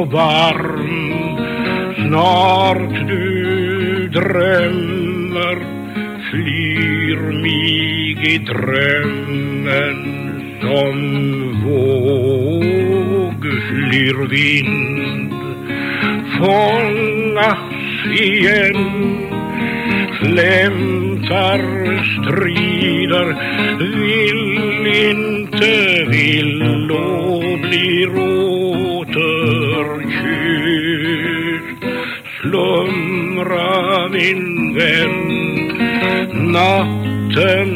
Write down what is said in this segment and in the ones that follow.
och varm. Snart du drömmer flyr mig i drömmen som våg flyr vind. Fångas igen flämtar strider vill inte vill och blir vän natten.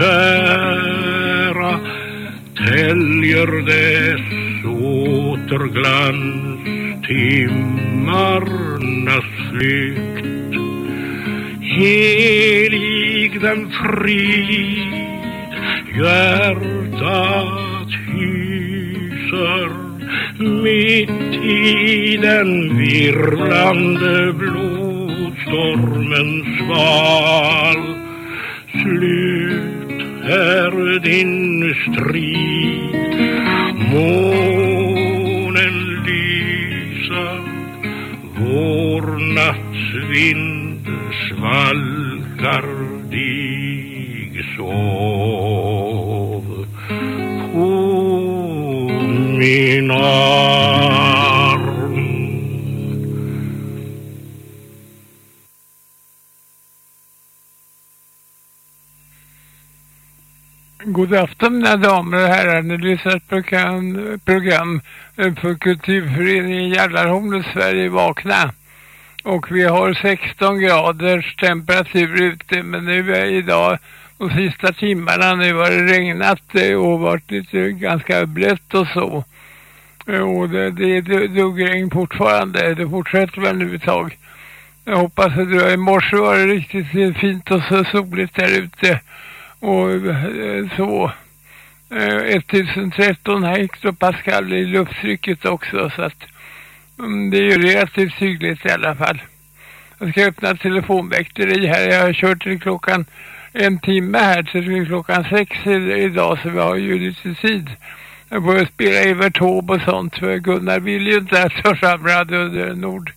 Kära täljer dess återglans timmarnas flykt. Helig den frid hjärtat hyser mitt i den virvlande din God afton mina damer och herrar. Ni lyssnar på program, program eh, för kulturföreningen Jallarhornet Sverige vakna. Och vi har 16 graders temperatur ute men nu är idag de sista timmarna nu har det regnat eh, och varit lite ganska blött och så. Eh, och det, det är duggregn fortfarande. Det fortsätter väl nu ett tag. Jag hoppas att det i morse var det riktigt fint och så soligt där ute och eh, så eh, 1013 hektopascal i lufttrycket också så att mm, det är ju relativt hyggligt i alla fall. Jag ska öppna telefonväkteri här. Jag har kört till klockan en timme här till klockan sex idag så vi har ju lite tid. Jag börjar spela Evert Taube och sånt för Gunnar vill ju inte att jag fram Radio Nord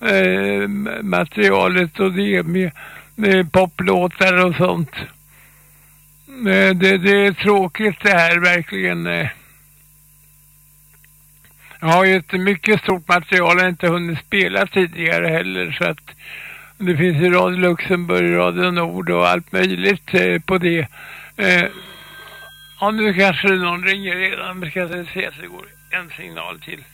eh, materialet och det med, med poplåtar och sånt. Nej, det, det är tråkigt det här verkligen. eh. Jag har ju ett mycket stort material jag inte hunnit spela tidigare heller så att det finns ju Radio Luxemburg, Radio Nord och allt möjligt eh, på det. Eh, ja, nu kanske någon ringer redan. Vi ska se så det går en signal till.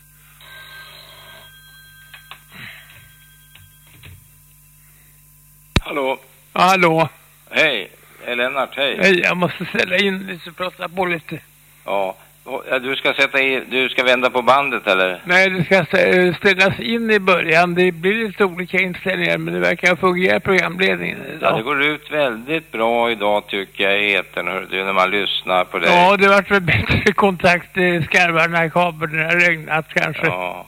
Hallå? Ja, hallå. Hej, Lennart, hej. Jag måste ställa in lite och prata på lite. Ja. Ja, Du ska sätta i, du ska vända på bandet eller? Nej, det ska stä- ställas in i början. Det blir lite olika inställningar men det verkar fungera programledningen Ja, idag. det går ut väldigt bra idag tycker jag i etern, när man lyssnar på dig. Ja, det vart väl bättre kontakt i skarvarna i kabeln när det regnat kanske. Ja.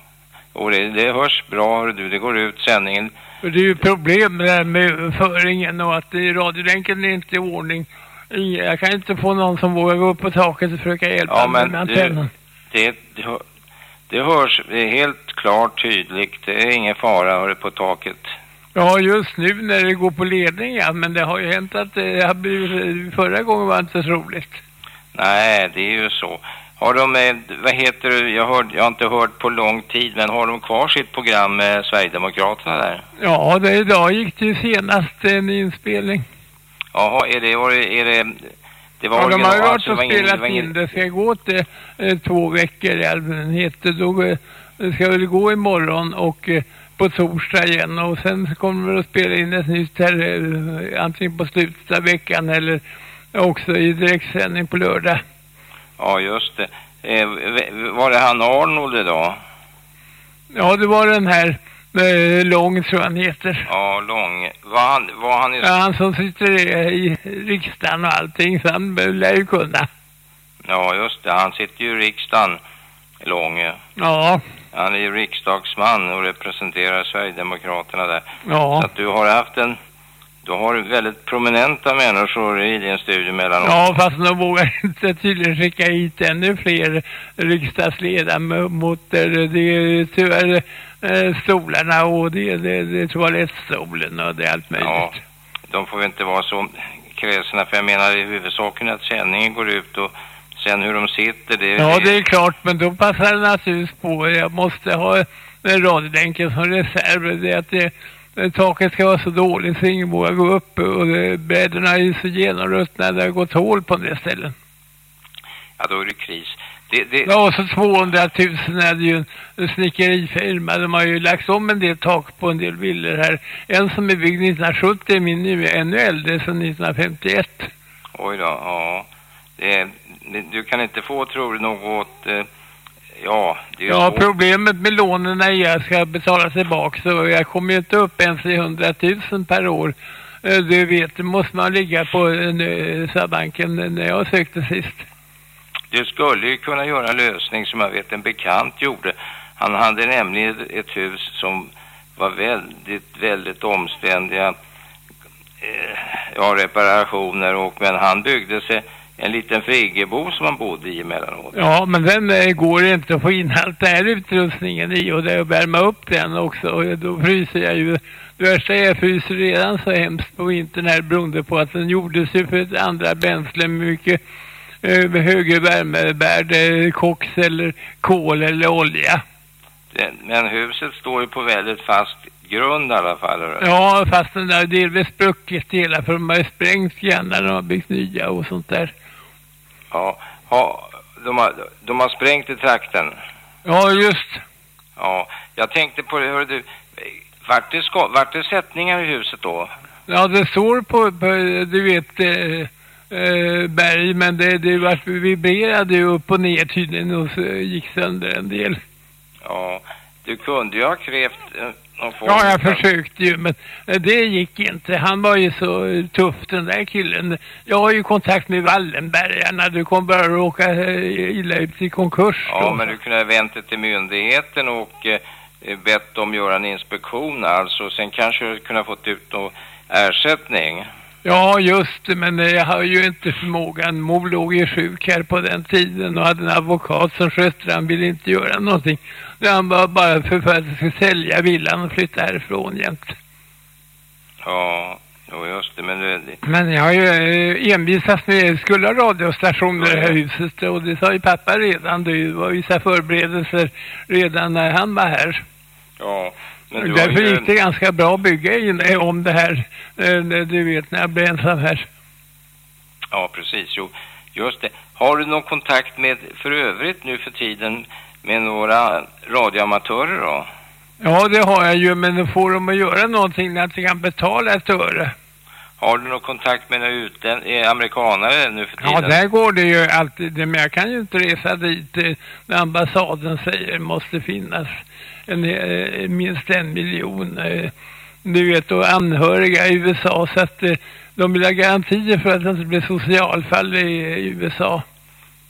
Och det, det hörs bra, du, det går ut sändningen. Det är ju problem med, det här med föringen och att radiolänken är inte i ordning. Jag kan inte få någon som vågar gå upp på taket och försöka hjälpa Ja, men med antennen. Det, det, det hörs, det är helt klart tydligt, det är ingen fara, hör du, på taket. Ja, just nu när det går på ledning, ja. Men det har ju hänt att det har blivit, förra gången var det inte så roligt. Nej, det är ju så. Har de, eh, vad heter det, jag, hörd, jag har inte hört på lång tid, men har de kvar sitt program med Sverigedemokraterna där? Ja, det, idag gick det ju senast en inspelning. Jaha, är det, var det, är det, det var Ja, de har ju varit alltså, det och spelat in det. Ska gå åt det eh, två veckor i allmänhet. Då eh, ska väl gå imorgon och eh, på torsdag igen. Och sen kommer vi att spela in ett nytt här eh, antingen på slutet av veckan eller också i direktsändning på lördag. Ja, just det. Eh, var det han Arnold idag? Ja, det var den här eh, Lång tror han heter. Ja, lång. Var han, var han i... Ja, han som sitter i, i riksdagen och allting, så han lär ju kunna. Ja, just det. Han sitter ju i riksdagen, Långe. Ja, Han är ju riksdagsman och representerar Sverigedemokraterna där. Så ja. att du har haft en... Du har väldigt prominenta människor i din studio mellanåt. Ja, fast de vågar inte tydligen skicka hit ännu fler riksdagsledamöter. Det är tyvärr eh, stolarna och det det, det är toalettstolen och det är allt möjligt. Ja, de får väl inte vara så kräsna för jag menar i huvudsaken att sändningen går ut och sen hur de sitter det, Ja, det är klart, men då passar det naturligtvis på. Jag måste ha en radiolänken som reserv. Det är att det, eh, taket ska vara så dåligt så ingen vågar gå upp och bräderna är ju så genomruttna. Det har gått hål på en del ställen. ja då är det kris. Det, det, Ja, och så 200 000 är det ju en snickerifirma. De har ju lagt om en del tak på en del villor här. En som är byggd 1970 är min nu ännu äldre, sedan 1951. Oj då, ja. Det, du kan inte få, tror du, något... Eh, ja, det är Ja, problemet med lånen är att jag ska betala tillbaka så jag kommer ju inte upp ens i 100 000 per år. Eh, Du vet, måste man ligga på eh, Sparbanken när jag sökte sist. Du skulle ju kunna göra en lösning som jag vet en bekant gjorde. Han hade nämligen ett- hus som var väldigt, väldigt omständiga eh, ja, reparationer och men han byggde sig en liten friggebo som han bodde i emellanåt. Ja, men den eh, går inte att få in allt det här utrustningen i och det är att värma upp den också. Och då fryser jag ju. Det värsta är jag fryser redan så hemskt på vintern här beroende på att den gjordes ju för ett andra bränsle mycket eh, högre värmevärde, koks eller kol eller olja. Det, men huset står ju på väldigt fast grund i alla fall. Ja, fast den där delvis spruckit hela för de har ju sprängt grann när de har byggt nya och sånt där. Ja, ha, de, har, de har sprängt i trakten. Ja, just. Ja, jag tänkte på det, hörru du. Vart det, ska, vart det sättningar i huset då? Ja, det står på, på du vet, eh, eh, berg, men det, det vart vibrerade ju upp och ner tydligen och så gick sönder en del. Ja, du kunde ju ha krävt eh, någon form Ja, jag försökte ju, men eh, det gick inte. Han var ju så tuff, den där killen. Jag har ju kontakt med Wallenbergarna. Du kommer bara råka eh, illa ut i konkurs. Ja, då. men du kunde ha vänt dig till myndigheten och eh, eh, bett dem göra en inspektion alltså. Sen kanske du kunde ha fått ut någon ersättning. Ja, just det, men jag har ju inte förmågan. Mor låg ju sjuk här på den tiden och hade en advokat som skötte. Han ville inte göra någonting. Han var bara för för att jag skulle sälja villan och flytta härifrån jämt. Ja, jo, just det. Men det, det, Men jag har ju eh, envisats med skulle ha radiostationer i det här huset och det sa ju pappa redan. Det var vissa förberedelser redan när han var här. ja, Därför gick det ganska bra att bygga in om det här. eh, Du vet när jag blev ensam här. Ja, precis. Jo, just det. Har du någon kontakt med, för övrigt nu för tiden, med några radioamatörer då? Ja, det har jag ju, men då får de att göra någonting när jag kan betala ett öre. Har du någon kontakt med några utlän- eh, amerikanare nu för tiden? Ja, där går det ju alltid, men jag kan ju inte resa dit eh, när ambassaden säger måste finnas en, eh, minst en miljon. eh, Du vet, och anhöriga i USA, så att eh, de vill ha garantier för att det inte blir socialfall i, i USA.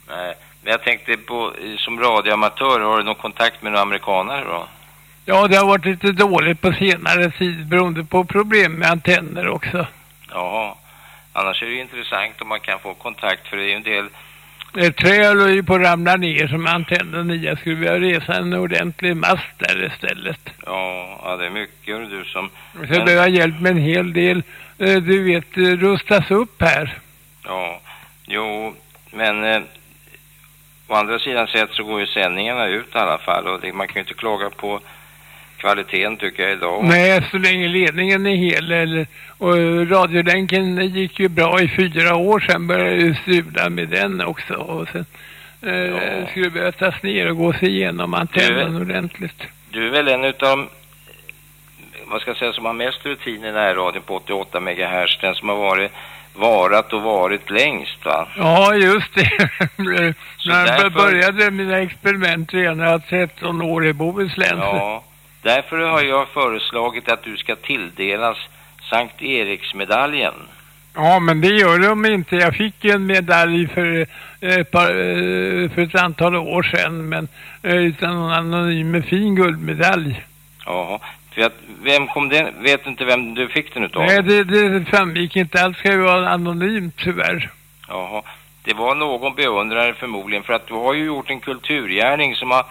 Nej, men jag tänkte på, som radioamatör, har du någon kontakt med några amerikanare då? Ja, det har varit lite dåligt på senare tid beroende på problem med antenner också. Jaha. Annars är det intressant om man kan få kontakt, för det är ju en del... Ett träd håller ju på att ramla ner som antennen i. Jag skulle vilja resa en ordentlig mast där istället. Ja, ja det är mycket du som... Så jag behöver hjälp med en hel del. eh, Du vet, eh, rustas upp här. Ja, jo, men... Eh, å andra sidan sett så går ju sändningarna ut i alla fall och det, man kan ju inte klaga på kvaliteten tycker jag idag. Nej, så länge ledningen är hel. Eller, och radiolänken gick ju bra i fyra år, sen började det strula med den också. Och sen eh, Ja. skulle det behövas ner och gå sig igenom antennen ordentligt. Du är väl en utav vad ska jag säga, som har mest rutin i närradion på 88 MHz, den som har varit varat och varit längst va? Ja, just det. När jag därför- började mina experiment redan när jag var 13 år i Bohuslän. Ja, därför har jag föreslagit att du ska tilldelas Sankt Eriksmedaljen. Ja, men det gör de inte. Jag fick ju en medalj för, eh, ett par, eh, för ett antal år sedan, men eh, utan någon anonym med fin guldmedalj. Jaha, för att, vem kom den, vet inte vem du fick den utav? Nej, det, det framgick inte. Allt ska ju vara anonymt tyvärr. Jaha, det var någon beundrare förmodligen för att du har ju gjort en kulturgärning som har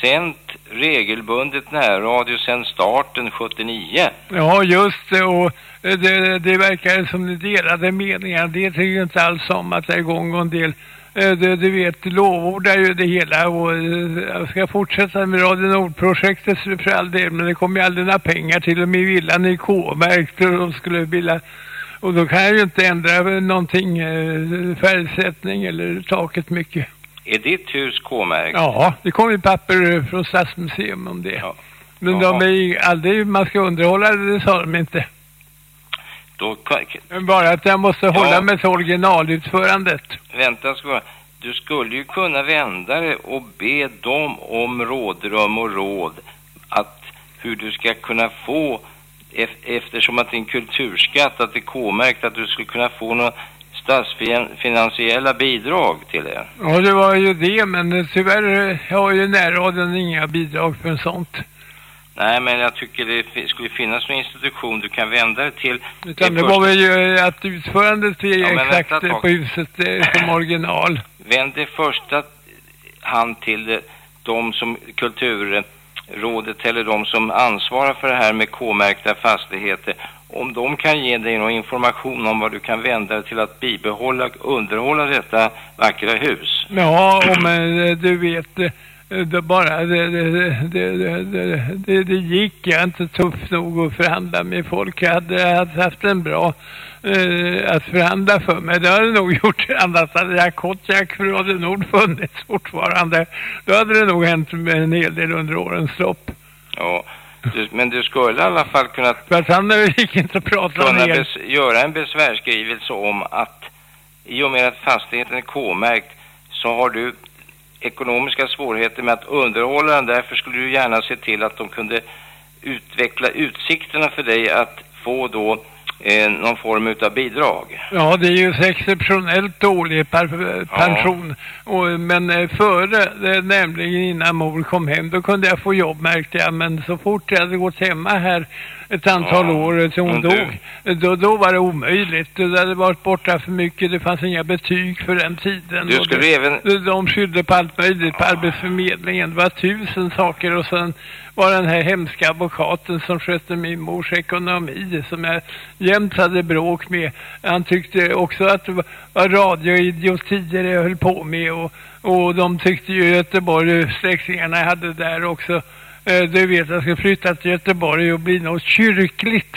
sänt regelbundet närradio sedan starten 79. Ja, just det. Och eh, det, det verkar som det delade meningar. Det tycker jag inte alls om att det är igång och en del. Eh, du, du vet, lovordar ju det hela och eh, jag ska fortsätta med Radio Nord-projektet för all del, men det kommer ju aldrig några pengar till och med villan är K-märkt och de skulle vilja och då kan jag ju inte ändra någonting, färgsättning eller taket mycket. Är ditt hus K-märkt? Ja, det kommer ju papper från Stadsmuseum om det. Ja. Men Jaha. de är ju aldrig, man ska underhålla det, det sa de inte. Då, Bara att jag måste Ja. hålla mig till originalutförandet. vänta, ska, du skulle ju kunna vända dig och be dem om rådrum och råd att hur du ska kunna få ef- eftersom att det är en kulturskatt, att det är K-märkt, att du skulle kunna få några statsfinansiella bidrag till det. Ja, det var ju det, men tyvärr har ju närradion inga bidrag för en sånt. Nej, men jag tycker det skulle finnas någon institution du kan vända dig till. Utan det var väl ju att utförandet är Ja, exakt på huset eh, som original. Vänd dig första hand till de som rådet eller de som ansvarar för det här med K-märkta fastigheter. Om de kan ge dig någon information om vad du kan vända dig till att bibehålla och underhålla detta vackra hus. Ja, men eh, du vet, eh, det bara, det, det, det, det, det, det, gick. Jag är inte tuff nog att förhandla med folk. Jag hade, jag hade haft en bra eh, att förhandla för mig. Det hade det nog gjort. Annars hade jag Kotjak för Radio Nord funnits fortfarande. Då hade det nog hänt med en hel del under årens lopp. Ja, du, men du skulle i alla fall kunna, För han gick inte att prata kunna bes, göra en besvärsskrivelse om att i och med att fastigheten är K-märkt så har du ekonomiska svårigheter med att underhålla den. Därför skulle du gärna se till att de kunde utveckla utsikterna för dig att få då eh, någon form utav bidrag. Ja, det är ju exceptionellt dålig par- pension. Och, men eh, före, eh, nämligen innan mor kom hem, då kunde jag få jobb märkte jag. Men så fort jag hade gått hemma här ett antal Ja, år eh, till hon dog, eh, då, då var det omöjligt. Det hade varit borta för mycket, det fanns inga betyg för den tiden. Du skulle det, även... de- de skyllde på allt möjligt på Arbetsförmedlingen. Det var tusen saker och sen var den här hemska advokaten som skötte min mors ekonomi som jag jämt hade bråk med. Han tyckte också att det var radioidiotier jag höll på med och, och de tyckte ju Göteborg, släktingarna hade där också. Eh, du vet, jag ska flytta till Göteborg och bli något kyrkligt.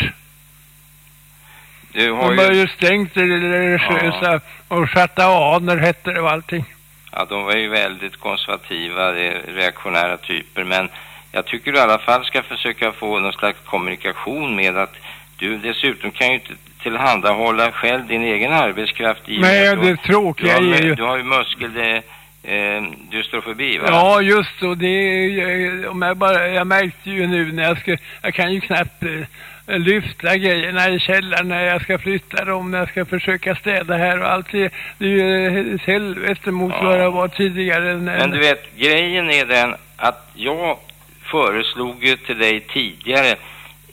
Du har De har ju... ju stängt det religiösa och schataaner hette det och allting. Ja, de var ju väldigt konservativa, är reaktionära typer. Men jag tycker du i alla fall ska försöka få någon slags kommunikation med att du dessutom kan ju inte tillhandahålla själv din egen arbetskraft i Nej, det tråkiga du, har, är ju... du har ju muskel, det, eh, dystrofobi va? Ja, just så. Det är, om jag, bara, jag märkte ju nu när jag ska... Jag kan ju knappt eh, lyfta grejerna i källaren när jag ska flytta dem, när jag ska försöka städa här och allt. Det, det är ju eh, helvete mot Ja. vad det var tidigare. Men du vet, grejen är den att jag föreslog ju till dig tidigare,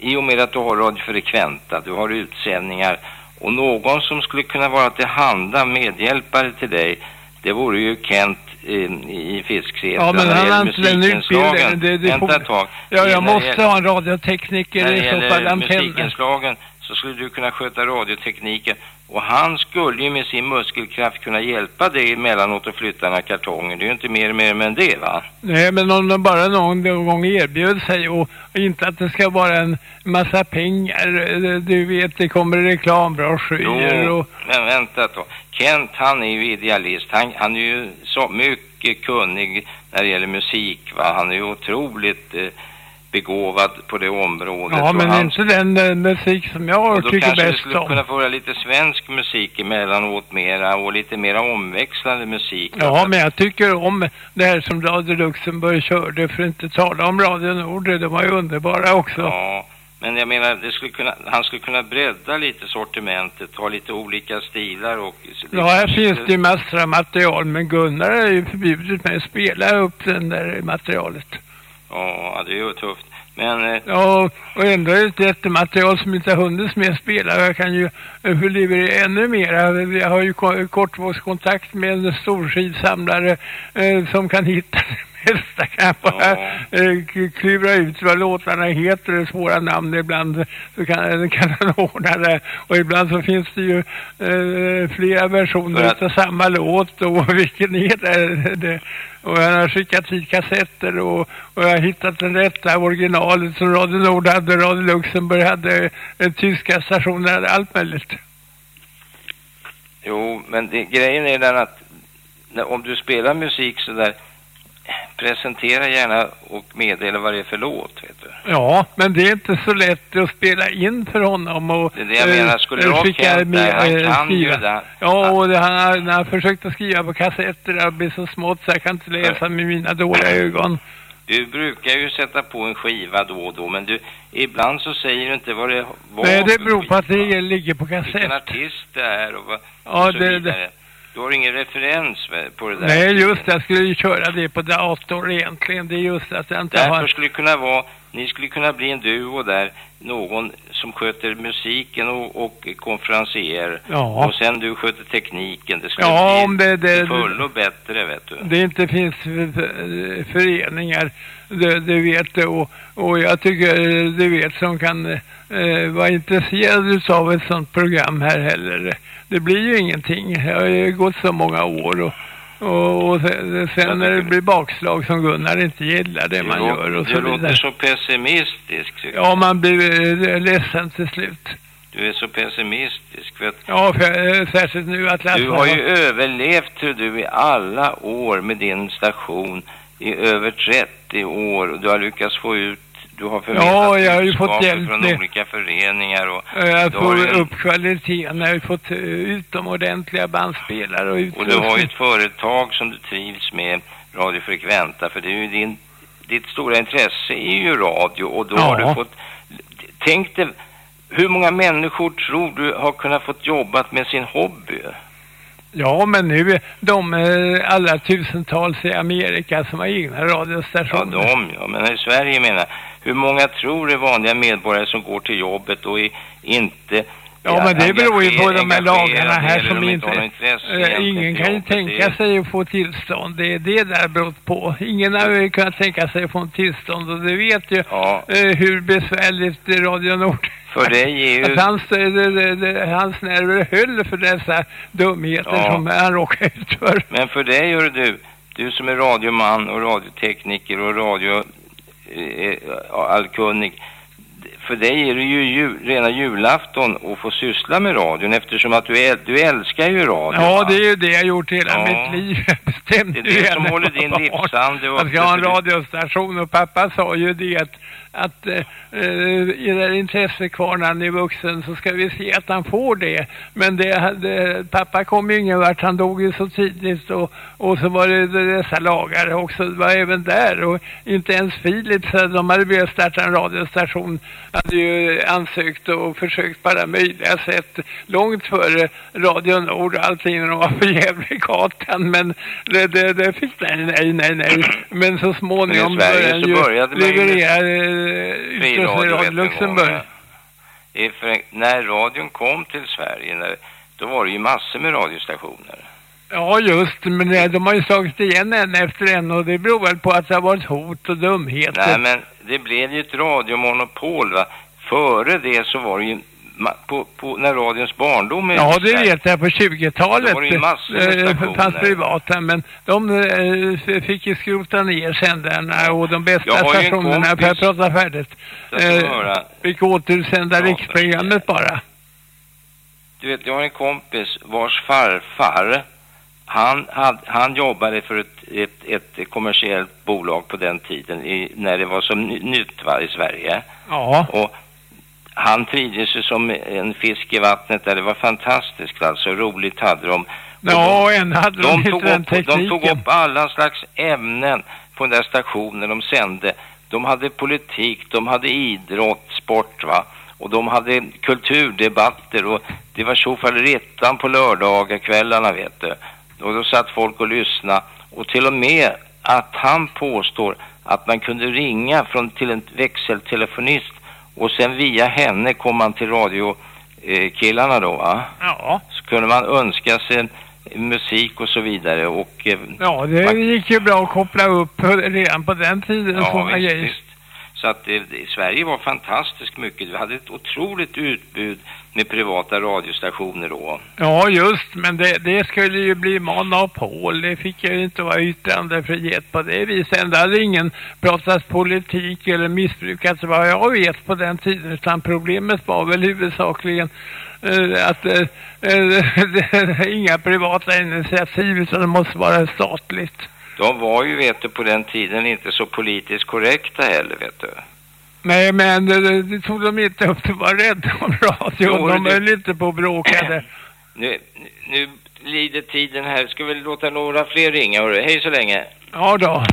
i och med att du har Radio Frekventa, du har utsändningar, och någon som skulle kunna vara till handa medhjälpare till dig, det vore ju Kent eh, i Fisksätra. Ja, men när det han har inte den utbildningen. Det- det Vänta ett tag. Ja, När jag det måste gäller- ha en radiotekniker När det i så fall gäller antenner. Så skulle du kunna sköta radiotekniken. Och han skulle ju med sin muskelkraft kunna hjälpa dig emellanåt att flytta den här kartongen. Det är ju inte mer mer med det va? Nej, men om de bara någon gång erbjöd sig och, och inte att det ska vara en massa pengar. Du vet, det kommer reklambroschyrer Jo, och... men vänta då. Kent han är ju idealist. Han, han är ju så mycket kunnig när det gäller musik va. Han är ju otroligt eh, begåvad på det området. Ja, men han, inte den eh, musik som jag då tycker kanske vi bäst skulle om. kunna få höra lite svensk musik emellanåt mera och lite mera omväxlande musik. Ja, men jag tycker om det här som Radio Luxemburg körde, för att inte tala om Radio Nord, de var ju underbara också. Ja, men jag menar, skulle kunna, han skulle kunna bredda lite sortimentet, ha lite olika stilar och... Ja, här finns det ju massor av material, men Gunnar har ju förbjudit mig att spela upp den där materialet. Ja, det är ju tufft. Men eh, Ja, och ändå är det ett jättematerial som inte har hunnit med att spela. Jag kan ju eh, leverera ännu mer. Jag har ju ko- kortvågskontakt med en stor skivsamlare eh, som kan hitta det mesta. Kan bara eh, klura ut vad låtarna heter svåra namn ibland så kan, kan han ordna det. Och ibland så finns det ju eh, flera versioner att- av samma låt och vilken är det? det och han har skickat hit kassetter och, och jag har hittat den rätta originalet som Radio Nord hade, Radio Luxemburg hade, den tyska stationer hade, allt möjligt. Jo, men det, grejen är den att när, om du spelar musik så där presentera gärna och meddela vad det är för låt, vet du. Ja, men det är inte så lätt att spela in för honom och Det är det jag menar, skulle eh, du ha skicka Kent med, där, han eh, kan ju skriva. det. Ja, och det, han, har, han har försökt att skriva på kassetter, det blir så smått så jag kan inte läsa med mina dåliga ögon. Du brukar ju sätta på en skiva då och då, men du, ibland så säger du inte vad det var Nej, det beror på att det ligger på Vilken kassett. artist det är och, vad, Ja, och så det- vidare. Du har ingen referens på det där. Nej, just det, jag skulle ju köra det på dator egentligen. Det är just att jag inte Därför har... skulle kunna vara, ni skulle kunna bli en duo där, någon som sköter musiken och, och konferencier. Ja. Och sen du sköter tekniken. Det skulle Ja, bli det- det- full och bättre, vet du. det inte finns för- för- föreningar, det, det vet du. Och, och jag tycker du vet som kan eh, vara intresserad av ett sånt program här heller. Det blir ju ingenting. Det har ju gått så många år och, och, och sen, när det blir bakslag som Gunnar inte gillar det man du gör och du så låter vidare. så pessimistisk. Ja, man blir eh, ledsen till slut. Du är så pessimistisk. Vet. Ja, för, eh, särskilt nu att Lasse Du har ju överlevt hur du i alla år med din station i över 30 år. Och du har lyckats få ut, du har förmedlat Ja, jag har ju fått hjälp från med- olika föreningar och, Eh, Att Du har få ju- upp kvaliteten. Jag har ju fått eh, utomordentliga bandspelare och och du har ju utrustning. ett företag som du trivs med, Radio Frekventa, för det är ju din, ditt stora intresse är ju radio och då Ja. har du fått, tänk dig, hur många människor tror du har kunnat fått jobbat med sin hobby? Ja, men nu de eh, alla tusentals i Amerika som har egna Ja, radiostationer. de ja, men i Sverige menar. Hur många tror är vanliga medborgare som går till jobbet och är inte Ja, men det beror ju på de här lagarna här som inte... egentligen ingen kan ju tänka Det- sig att få tillstånd. Det är det där berott på. Ingen har ju kunnat tänka sig att få en tillstånd och det vet ju Ja, eh, hur besvärligt Radio Nord för dig är ju... Att hans, eh, det, det, det, hans nerver höll för dessa dumheter Ja. som han råkade ut för. Men för dig gör du, du som är radioman och radiotekniker och radio eh, allkunnig. För dig är det ju jul, rena julafton att få syssla med radion eftersom att du, äl, du älskar ju radio. Ja, va? det är ju det jag gjort hela Ja. mitt liv. Jag bestämde Det är det som håller jag din livsande Jag uppe, ska ha en för du- radiostation och pappa sa ju det att, att eh, eh, i det intresset kvar när han är vuxen så ska vi se att han får det. Men det, hade, pappa kom ju ingen vart, han dog ju så tidigt och, och så var det dessa lagar också, det var även där och inte ens Philips, eh, de hade velat starta en radiostation, hade ju ansökt och försökt på alla möjliga sätt långt före Radio Nord och allting när de var på Gävlegatan men det, det, det fick nej, nej, nej, nej. Men så småningom började så ju leverera eh, vet Radio Luxemburg. för, när radion kom till Sverige, när, då var det ju massor med radiostationer. Ja, just men eh, de har ju slagit igen en efter en och det beror väl på att det har varit hot och dumheter. Nej, men det blev ju ett radiomonopol, va. Före det så var det ju på, på, när radions barndom är Ja, det vet jag på 20-talet. Då var det eh, fanns privata, men de eh, fick ju skrota ner sändarna och de bästa stationerna, för att prata färdigt, eh, fick återsända Ja, riksprogrammet bara. Du vet, jag har en kompis vars farfar, han, hade, han jobbade för ett, ett, ett kommersiellt bolag på den tiden, i, när det var som ny- nytt va, i Sverige. Ja, Och han trivdes ju som en fisk i vattnet där. Det var fantastiskt alltså. Roligt hade de. Ja och än hade de, de, tog upp, de tekniken. tog upp alla slags ämnen på den där stationen de sände. De hade politik, de hade idrott, sport va. Och de hade kulturdebatter och det var tjofaderittan på lördagakvällarna vet du. Och då satt folk och lyssnade. Och till och med att han påstår att man kunde ringa från till en växeltelefonist och sen via henne kom man till radiokillarna då va. Ja, Så kunde man önska sig musik och så vidare och eh, ja, det gick ju bra att koppla upp redan på den tiden. ja, visst, grejer. Så att eh, Sverige var fantastiskt mycket. Vi hade ett otroligt utbud med privata radiostationer då. Ja, just, men det, det skulle ju bli monopol. Det fick ju inte vara yttrandefrihet på det viset. Det hade ingen pratat politik eller missbrukat vad jag vet på den tiden. Utan problemet var väl huvudsakligen eh, att eh, eh, inga privata initiativ utan det måste vara statligt. De var ju, vet du, på den tiden inte så politiskt korrekta heller, vet du. Nej, men det, det tog de inte upp. De var rädda om radion. De det- höll inte på och bråkade. Nu, nu lider tiden här. Ska vi låta några fler ringa? hörru? Hej så länge. Ja då.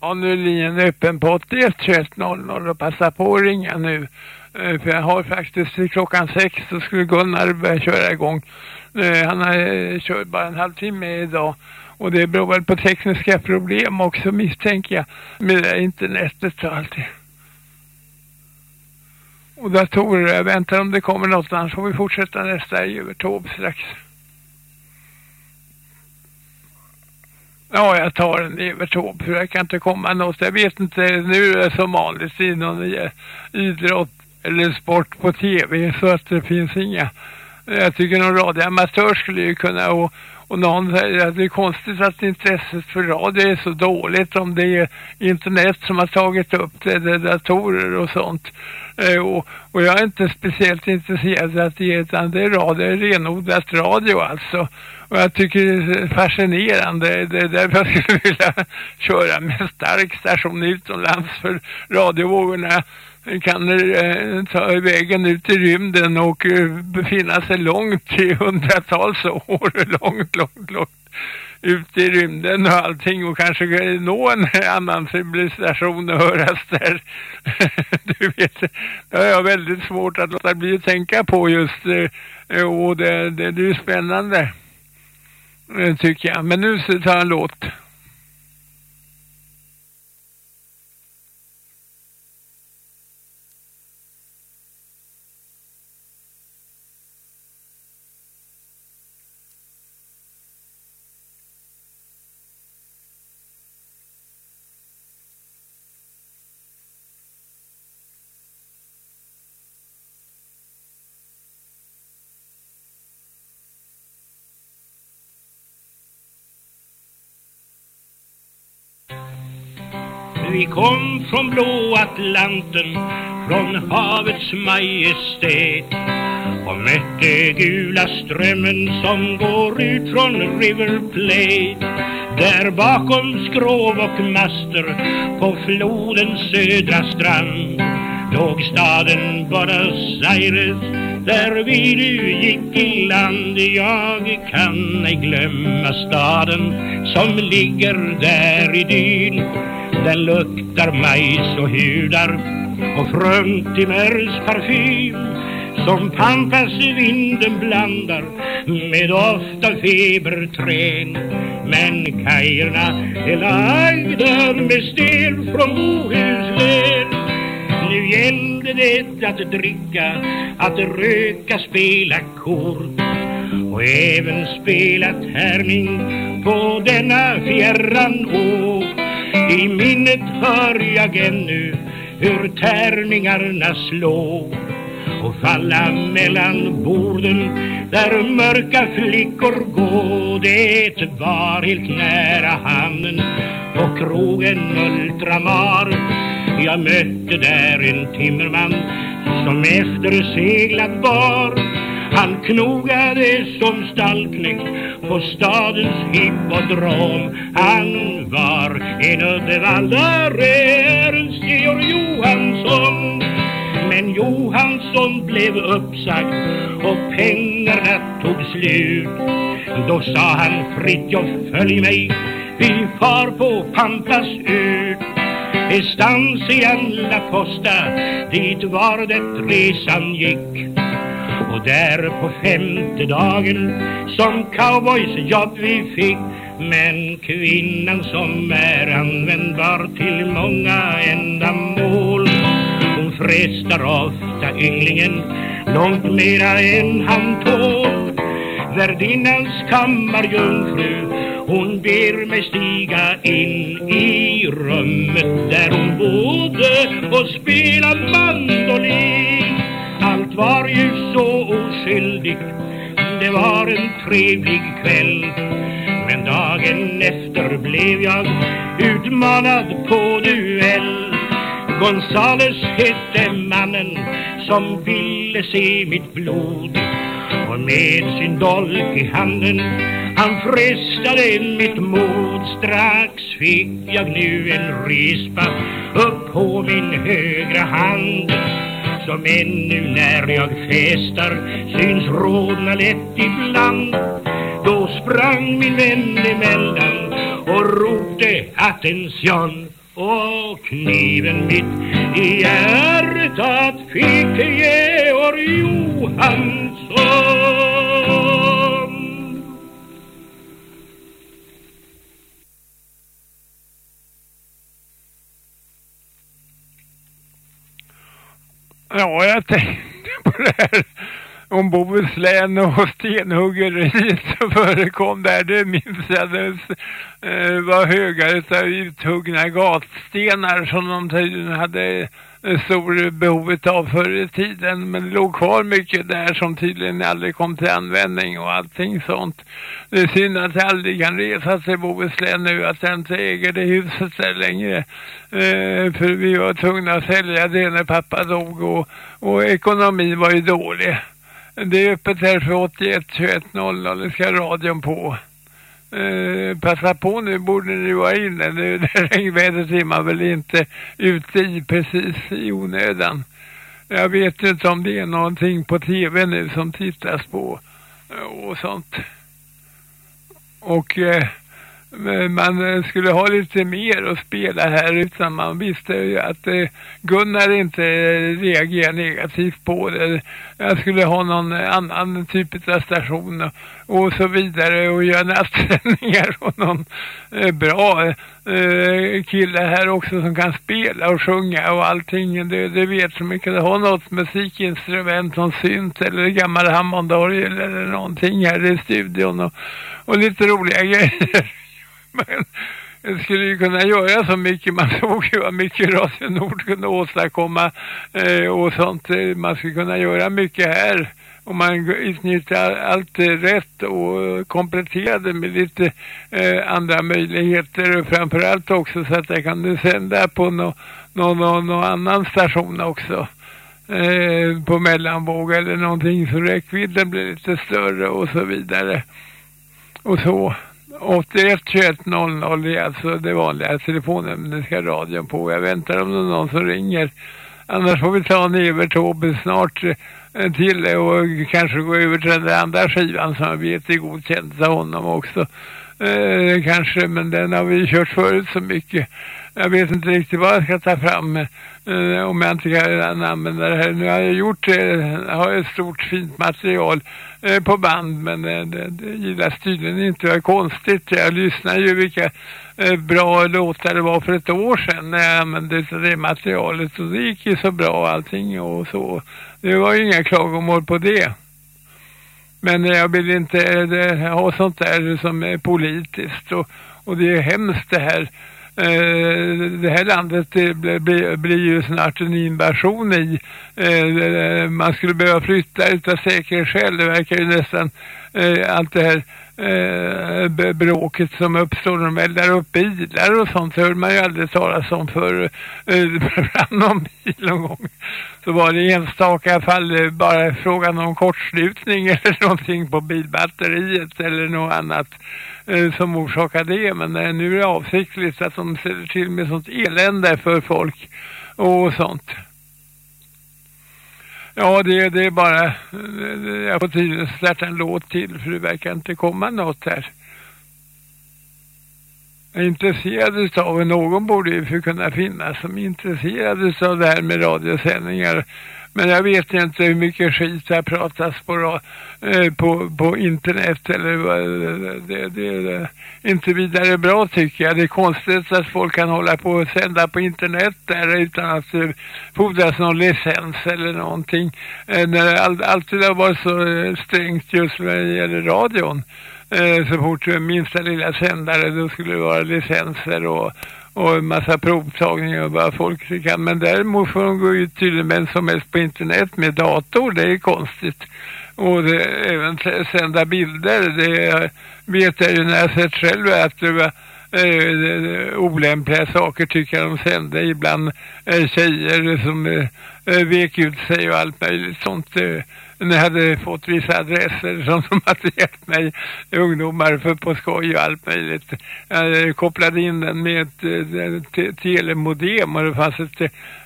Ja, nu är linjen öppen på 81 21 00 och passa på att ringa nu. Eh, för jag har faktiskt till klockan sex så skulle Gunnar börja köra igång. Eh, han har eh, kört bara en halvtimme idag. Och det beror väl på tekniska problem också misstänker jag. Med det internetet och allt det. Och datorer, jag väntar om det kommer något annars får vi fortsätta nästa i över Taube strax. Ja, jag tar en Evertorp för jag kan inte komma något. Jag vet inte, nu är det som vanligt i någon idrott eller sport på tv så att det finns inga. Jag tycker någon radioamatör skulle ju kunna och, och någon säger att det är konstigt att intresset för radio är så dåligt om det är internet som har tagit upp det, det datorer och sånt. Eh, och, och jag är inte speciellt intresserad av att det är utan det är radio, det är renodlat radio alltså. Och jag tycker det är fascinerande. Det är därför jag skulle vilja köra med stark station utomlands för radiovågorna kan eh, ta vägen ut i rymden och eh, befinna sig långt i hundratals år, långt, långt, långt ut i rymden och allting och kanske nå en annan civilisation och höras där. du vet, det har jag väldigt svårt att låta bli att tänka på just eh, och det, det, det är spännande eh, tycker jag. Men nu så tar jag en låt. Kom från blå Atlanten, från havets majestät och mötte gula strömmen som går ut från River Plate. Där bakom skrov och master på flodens södra strand låg staden Buenos Aires där vi nu gick i land. Jag kan ej glömma staden som ligger där i dyn. Den luktar majs och hudar och fruntimers parfym som pampas i vinden blandar med doft av feberträn. Men kajerna är lagda med sten från Bohuslän. Nu gällde det att dricka, att röka, spela kort och även spela tärning på denna fjärran å. I minnet hör jag ännu hur tärningarna slår och falla mellan borden där mörka flickor gå. Det var helt nära hamnen på krogen Ultramar. Jag mötte där en timmerman som efterseglat var. Han knogade som stallknäckt på stadens hippodrom. Han var en uddevallare, Ernst Georg Johansson. Men Johansson blev uppsagd och pengarna tog slut. Då sa han Fritjof följ mig, vi far på Pampas ut. Estancian La Posta, dit var det resan gick. Och där på femte dagen som cowboys jobb vi fick. Men kvinnan som är användbar till många ändamål Hon frestar ofta ynglingen långt mera än han tål. Värdinnans kammarjungfru hon ber mig stiga in i rummet där hon bodde och spela mandolin var ju så oskyldig. Det var en trevlig kväll. Men dagen efter blev jag utmanad på duell. Gonzales hette mannen som ville se mitt blod. Och med sin dolk i handen han frestade mitt mod Strax fick jag nu en rispa upp på min högra hand som ännu när jag festar syns rodna lätt ibland. Då sprang min vän emellan och ropte attention och kniven mitt i hjärtat fick Georg Johansson. Ja, jag tänkte på det här om Bohuslän och stenhuggeriet som förekom där. Det minns jag. Det eh, var högar av uthuggna gatstenar som de tydligen hade stor behovet av förr i tiden. Men det låg kvar mycket där som tydligen aldrig kom till användning och allting sånt. Det är synd att jag aldrig kan resa till Bohuslän nu, att jag inte äger det huset där längre. Eh, för vi var tvungna att sälja det när pappa dog och, och ekonomin var ju dålig. Det är öppet här för 81 21 00, det ska radion på. Eh, passa på nu, borde ni vara inne. Nu, regnvädret är man väl inte ute i precis i onödan. Jag vet inte om det är någonting på tv nu som tittas på eh, och sånt. Och eh, man skulle ha lite mer att spela här utan man visste ju att eh, Gunnar inte reagerar negativt på det. Jag skulle ha någon annan typ av station och, så vidare och göra nattsändningar och någon eh, bra eh, kille här också som kan spela och sjunga och allting. Det, det vet så mycket. Ha något musikinstrument, någon synt eller gammal Hammondorgel eller någonting här i studion och, och lite roliga grejer. Men det skulle ju kunna göra så mycket. Man såg ju vad mycket Radio Nord kunde åstadkomma eh, och sånt. Man skulle kunna göra mycket här om man utnyttjar allt rätt och kompletterade med lite eh, andra möjligheter. Framförallt också så att jag kan sända på någon no, no, no annan station också. Eh, på mellanvåg eller någonting så räckvidden blir lite större och så vidare. Och så. 81 21 00 är alltså det vanliga telefonnumret ska radion på. Jag väntar om det är någon som ringer. Annars får vi ta en Evert Åbe snart till och kanske gå över till den andra skivan som jag vet är godkänd av honom också. Eh, kanske, men den har vi kört förut så mycket. Jag vet inte riktigt vad jag ska ta fram eh, om jag inte kan använda det här. Nu har jag gjort eh, har ett stort fint material eh, på band men det, det, det gillas tydligen inte. Det är konstigt. Jag lyssnar ju vilka eh, bra låtar det var för ett år sedan när jag använde det materialet och det gick ju så bra allting och så. Det var ju inga klagomål på det. Men jag vill inte eh, det, ha sånt där som är politiskt och, och det är hemskt det här. Eh, det här landet det blir, blir ju snart en invasion i. Eh, eh, man skulle behöva flytta utav säkerhetsskäl. Det verkar ju nästan eh, allt det här eh, bråket som uppstår när de eldar upp bilar och sånt det hörde man ju aldrig talas om för eh, någon bil någon gång. Så var det i enstaka fall eh, bara frågan om kortslutning eller någonting på bilbatteriet eller något annat Eh, som orsakar det. Men eh, nu är det avsiktligt att de ställer till med sånt elände för folk och sånt. Ja, det, det är bara... Eh, jag får tydligen starta en låt till för det verkar inte komma något här. Jag är intresserad av någon borde ju kunna finnas som är intresserad av det här med radiosändningar men jag vet inte hur mycket skit det pratas på, eh, på, på internet. Eller, det, det, det är eh, inte vidare bra tycker jag. Det är konstigt att folk kan hålla på och sända på internet där utan att det fordras någon licens eller någonting. Eh, när det all, alltid har varit så eh, strängt just när det gäller radion. Så fort minsta lilla sändare då skulle det vara licenser och och en massa provtagningar och vad folk kan. Men däremot får de gå ut tydligen vem som helst på internet med dator. Det är konstigt. Och det, även sända bilder. Det vet jag ju när jag sett själv att det var eh, olämpliga saker tycker jag de sände. Ibland eh, tjejer som eh, vek ut sig och allt möjligt sånt. Eh, när jag hade fått vissa adresser som de hade gett mig ungdomar för på skoj och allt möjligt. Jag kopplade in den med ett, eh, ett telemodem och det fanns ett,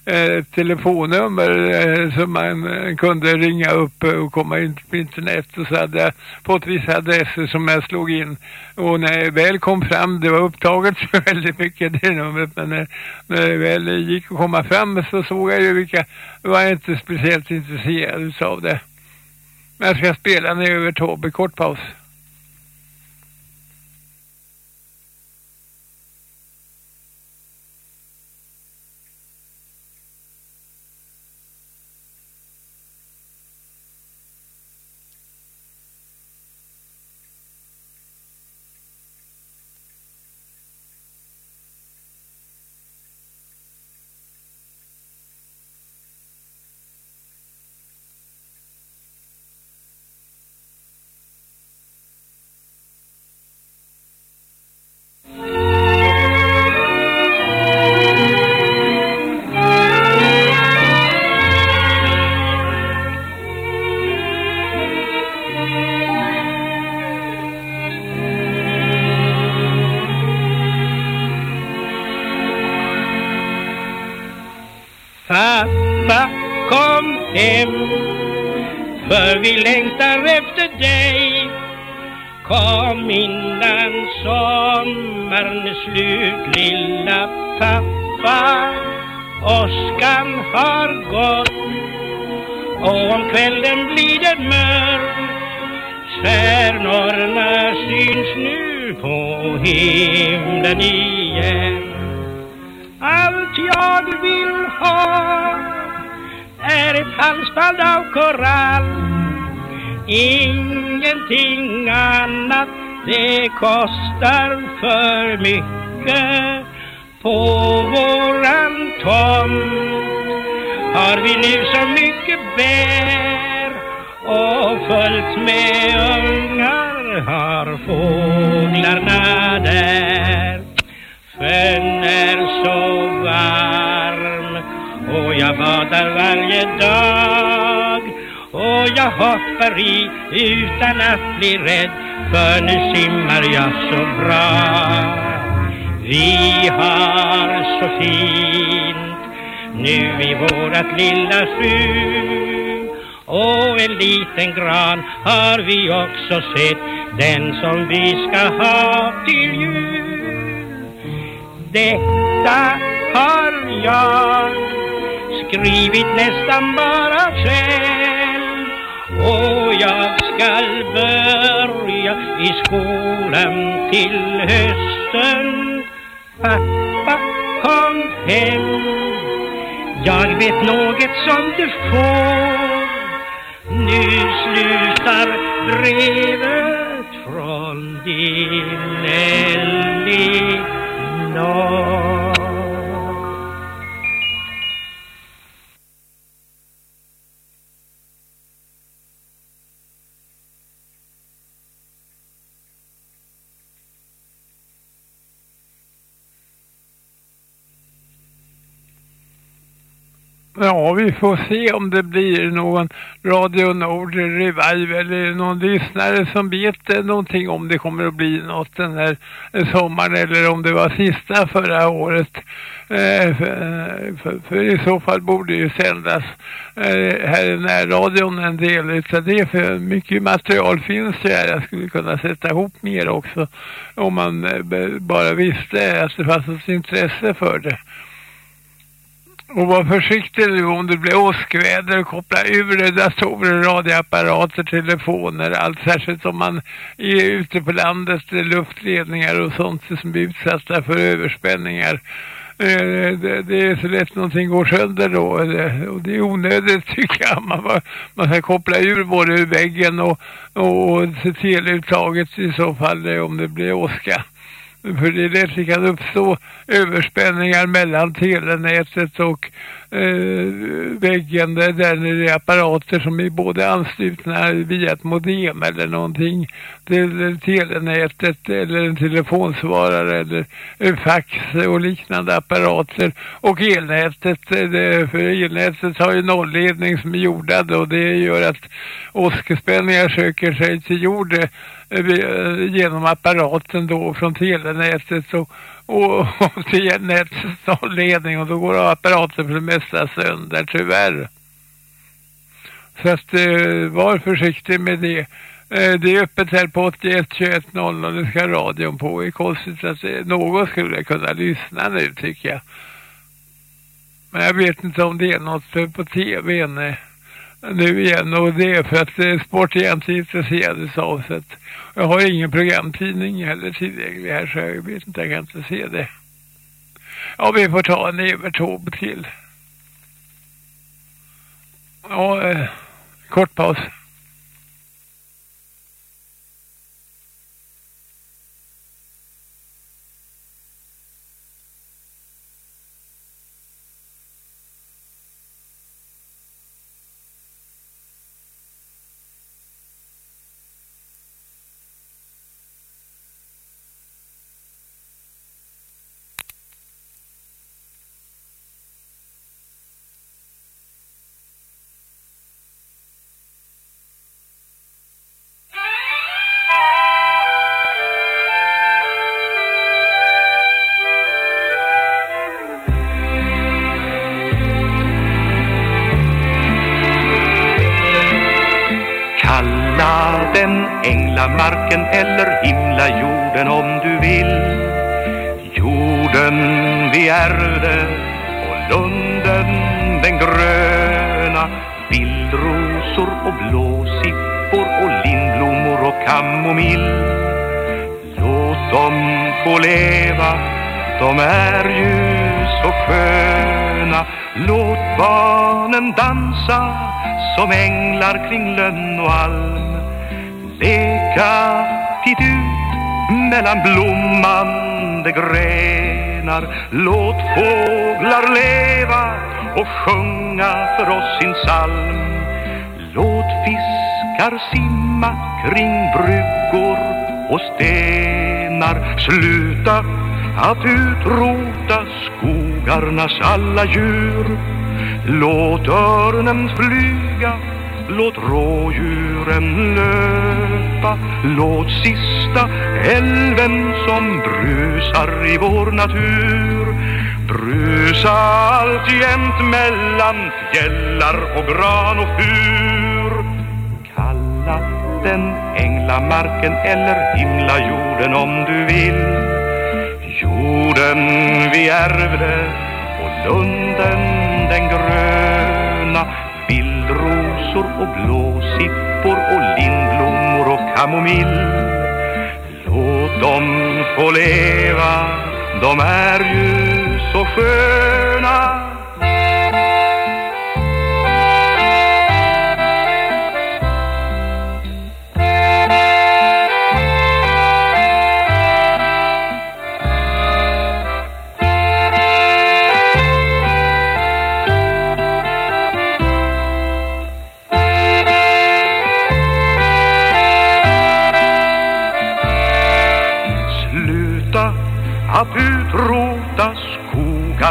eh, ett telefonnummer eh, som man kunde ringa upp och komma in på internet och så hade jag fått vissa adresser som jag slog in och när jag väl kom fram, det var upptaget så väldigt mycket det numret men när, när jag väl gick att komma fram så såg jag ju vilka, var jag inte speciellt intresserad av det. Men jag ska spela när över Tobbe. Kort paus. Ingenting annat. Det kostar för mycket. På våran tomt Har vi nu så mycket bär och fullt med ungar har fåglarna där. Sjön är så varm och jag badar varje dag och jag hoppar i utan att bli rädd för nu simmar jag så bra. Vi har så fint nu i vårat lilla skjul och en liten gran har vi också sett, den som vi ska ha till jul. Detta har jag skrivit nästan bara själv och jag skall börja i skolan till hösten. Pappa, kom hem. Jag vet något som du får Nu slutar brevet från din Elinor Ja, vi får se om det blir någon Radio Nord Revive eller någon lyssnare som vet någonting om det kommer att bli något den här sommaren eller om det var sista förra året. Eh, för, för, för, i så fall borde ju sändas eh, här i närradion en del utav det för mycket material finns ju här. Jag skulle kunna sätta ihop mer också om man eh, bara visste att det fanns ett intresse för det. Och var försiktig nu om det blir åskväder. Koppla ur datorer, radioapparater, telefoner. Allt särskilt om man är ute på landet. Luftledningar och sånt som blir utsatta för överspänningar. Eh, det, det, är så lätt någonting går sönder då. Och det är onödigt tycker jag. Man, man ska koppla ur både väggen och, och teleuttaget i så fall eh, om det blir åska. För det är lätt det kan uppstå överspänningar mellan telenätet och Eh, väggen där det är apparater som är både anslutna via ett modem eller någonting. Till telenätet eller en telefonsvarare eller en fax och liknande apparater. Och elnätet eh, det, för elnätet har ju nollledning som är jordad och det gör att åskespänningar söker sig till jord eh, eh, genom apparaten då från telenätet. Och och, och till nätets ledning och då går apparaten för det mesta sönder tyvärr. Så att eh, var försiktig med det. Eh, det är öppet här på 81 21 0 och nu ska radion på i konstigt att eh, någon skulle kunna lyssna nu tycker jag. Men jag vet inte om det är något på tv. Nu igen och det är för att eh, sport är jag inte intresserad av så att jag har ingen programtidning heller tillgänglig här så jag vet inte, jag kan inte se det. Ja, vi får ta en Evertåb till. Ja, eh, kort paus. Låt fåglar leva och sjunga för oss sin psalm. Låt fiskar simma kring bryggor och stenar. Sluta att utrota skogarnas alla djur. Låt örnen flyga Låt rådjuren löpa, låt sista älven som brusar i vår natur brusa alltjämt mellan fjällar och gran och fur. Kalla den änglamarken eller himla jorden om du vill. Jorden vi ärvde och lunden den gröna rosor och blåsippor och lindblommor och kamomill. Låt dem få leva, de är ju så sköna.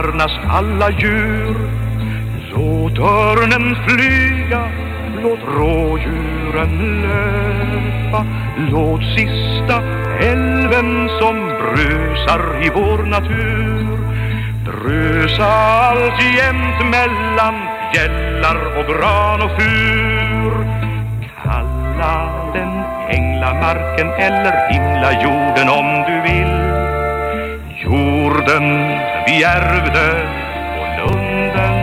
Skogarnas alla djur. Låt örnen flyga, låt rådjuren löpa, låt sista älven som brusar i vår natur brusa alltjämt mellan gällar och gran och fur. Kalla den änglamarken eller himlajorden om du vill. Jorden Järvdö och lunden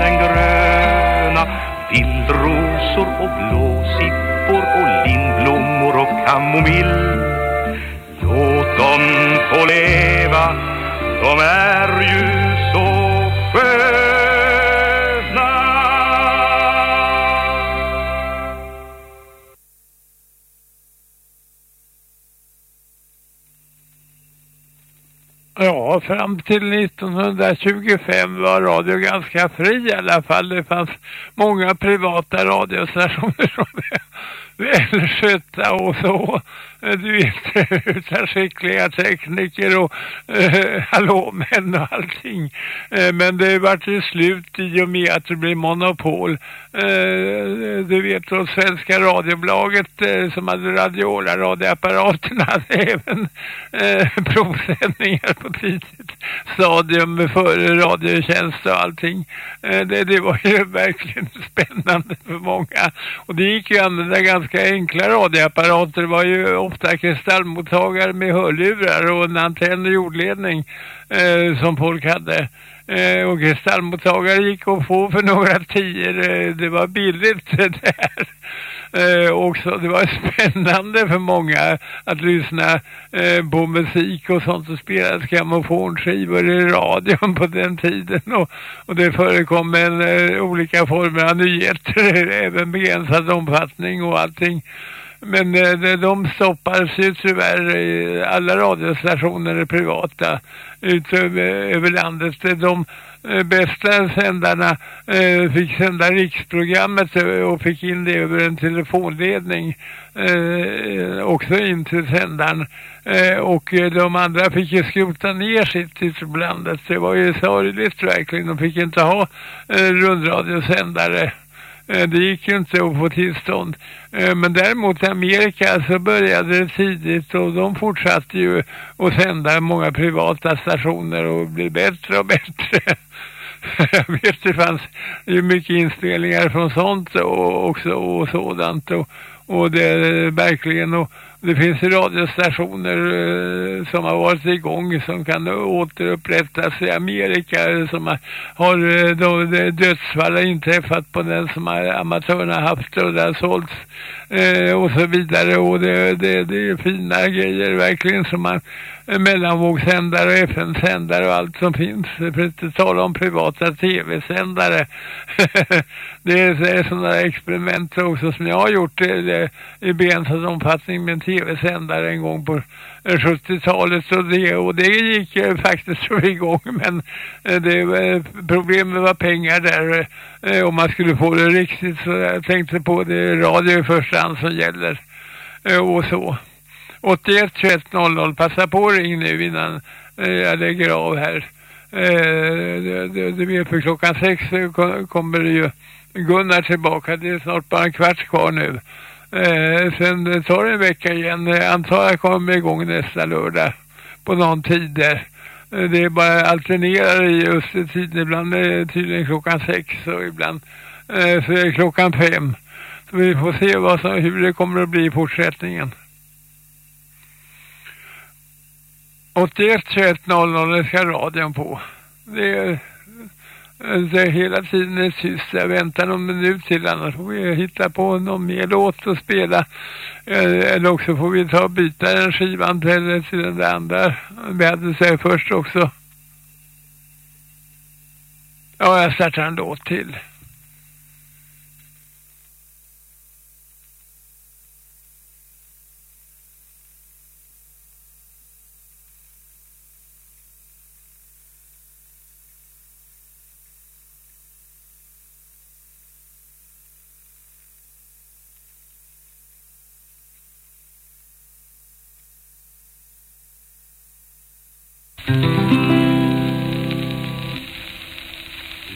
den gröna. Vildrosor och blåsippor och lindblommor och kamomill. Låt dem få leva, de är ju Fram till 1925 var radio ganska fri i alla fall. Det fanns många privata radiostationer som välskötta och så. Eh, du vet, utan skickliga tekniker och eh, hallåmän och allting. Eh, men det vart ju slut i och med att det blev monopol. Eh, du vet, då Svenska radiobolaget eh, som hade radiola radioapparaterna hade även eh, provsändningar på tidigt stadium före radiotjänst och allting. Eh, det, det var ju verkligen spännande för många. Och det gick ju att använda ganska enkla radioapparater. Det var ju ofta kristallmottagare med hörlurar och en antenn och jordledning eh, som folk hade. Eh, och kristallmottagare gick att få för några tior. Eh, det var billigt det där. Eh, också, det var spännande för många att lyssna eh, på musik och sånt som spelades grammofonskivor i radion på den tiden och, och det förekom en, eh, olika former av nyheter även begränsad omfattning och allting men eh, de stoppades ju tyvärr i alla radiostationer är privata ut över, landet. De eh, bästa sändarna eh, fick sända riksprogrammet och fick in det över en telefonledning också in till sändaren. Och de andra fick ju skrota ner sitt utlandet. Det var ju sorgligt verkligen. De fick inte ha rundradiosändare. Eh, det gick ju inte att få tillstånd. Eh, men däremot i Amerika så började det tidigt och de fortsatte ju att sända många privata stationer och blev bättre och bättre. Jag vet det fanns ju mycket inspelningar från sånt och också och sådant och, och det verkligen och det finns radiostationer eh, som har varit igång som kan återupprättas i Amerika som har, eh, då, dödsfall har inträffat på den som har, amatörerna haft och det har sålts eh, och så vidare. Och det, det, det är fina grejer verkligen som man mellanvågsändare och FN-sändare och allt som finns. För att inte tala om privata tv-sändare. det är sådana experiment också som jag har gjort i begränsad omfattning med en tv-sändare en gång på eh, 70-talet och det, och det gick eh, faktiskt så igång men eh, det, problemet var pengar där om man skulle få det riktigt så jag tänkte på det radio i första hand som gäller och så. 81 21 00. Passa på ring nu innan eh, jag lägger av här. Eh, det, det, det blir för klockan sex kommer det ju Gunnar tillbaka. Det är snart bara en kvart kvar nu. Eh, sen tar det en vecka igen. Jag antar jag kommer igång nästa lördag på någon tid där. Eh, det är bara alternerar i just tiden. Ibland är det tydligen klockan sex och ibland eh, så är det klockan fem. Så vi får se vad som, hur det kommer att bli i fortsättningen. 81 21 00 ska radion på. Det är, det är hela tiden är tyst. Jag väntar någon minut till annars får vi hitta på någon mer låt att spela. Eh, eller också får vi ta och byta den skivan till, till den där andra vi hade sig först också. Ja, jag startar en låt till.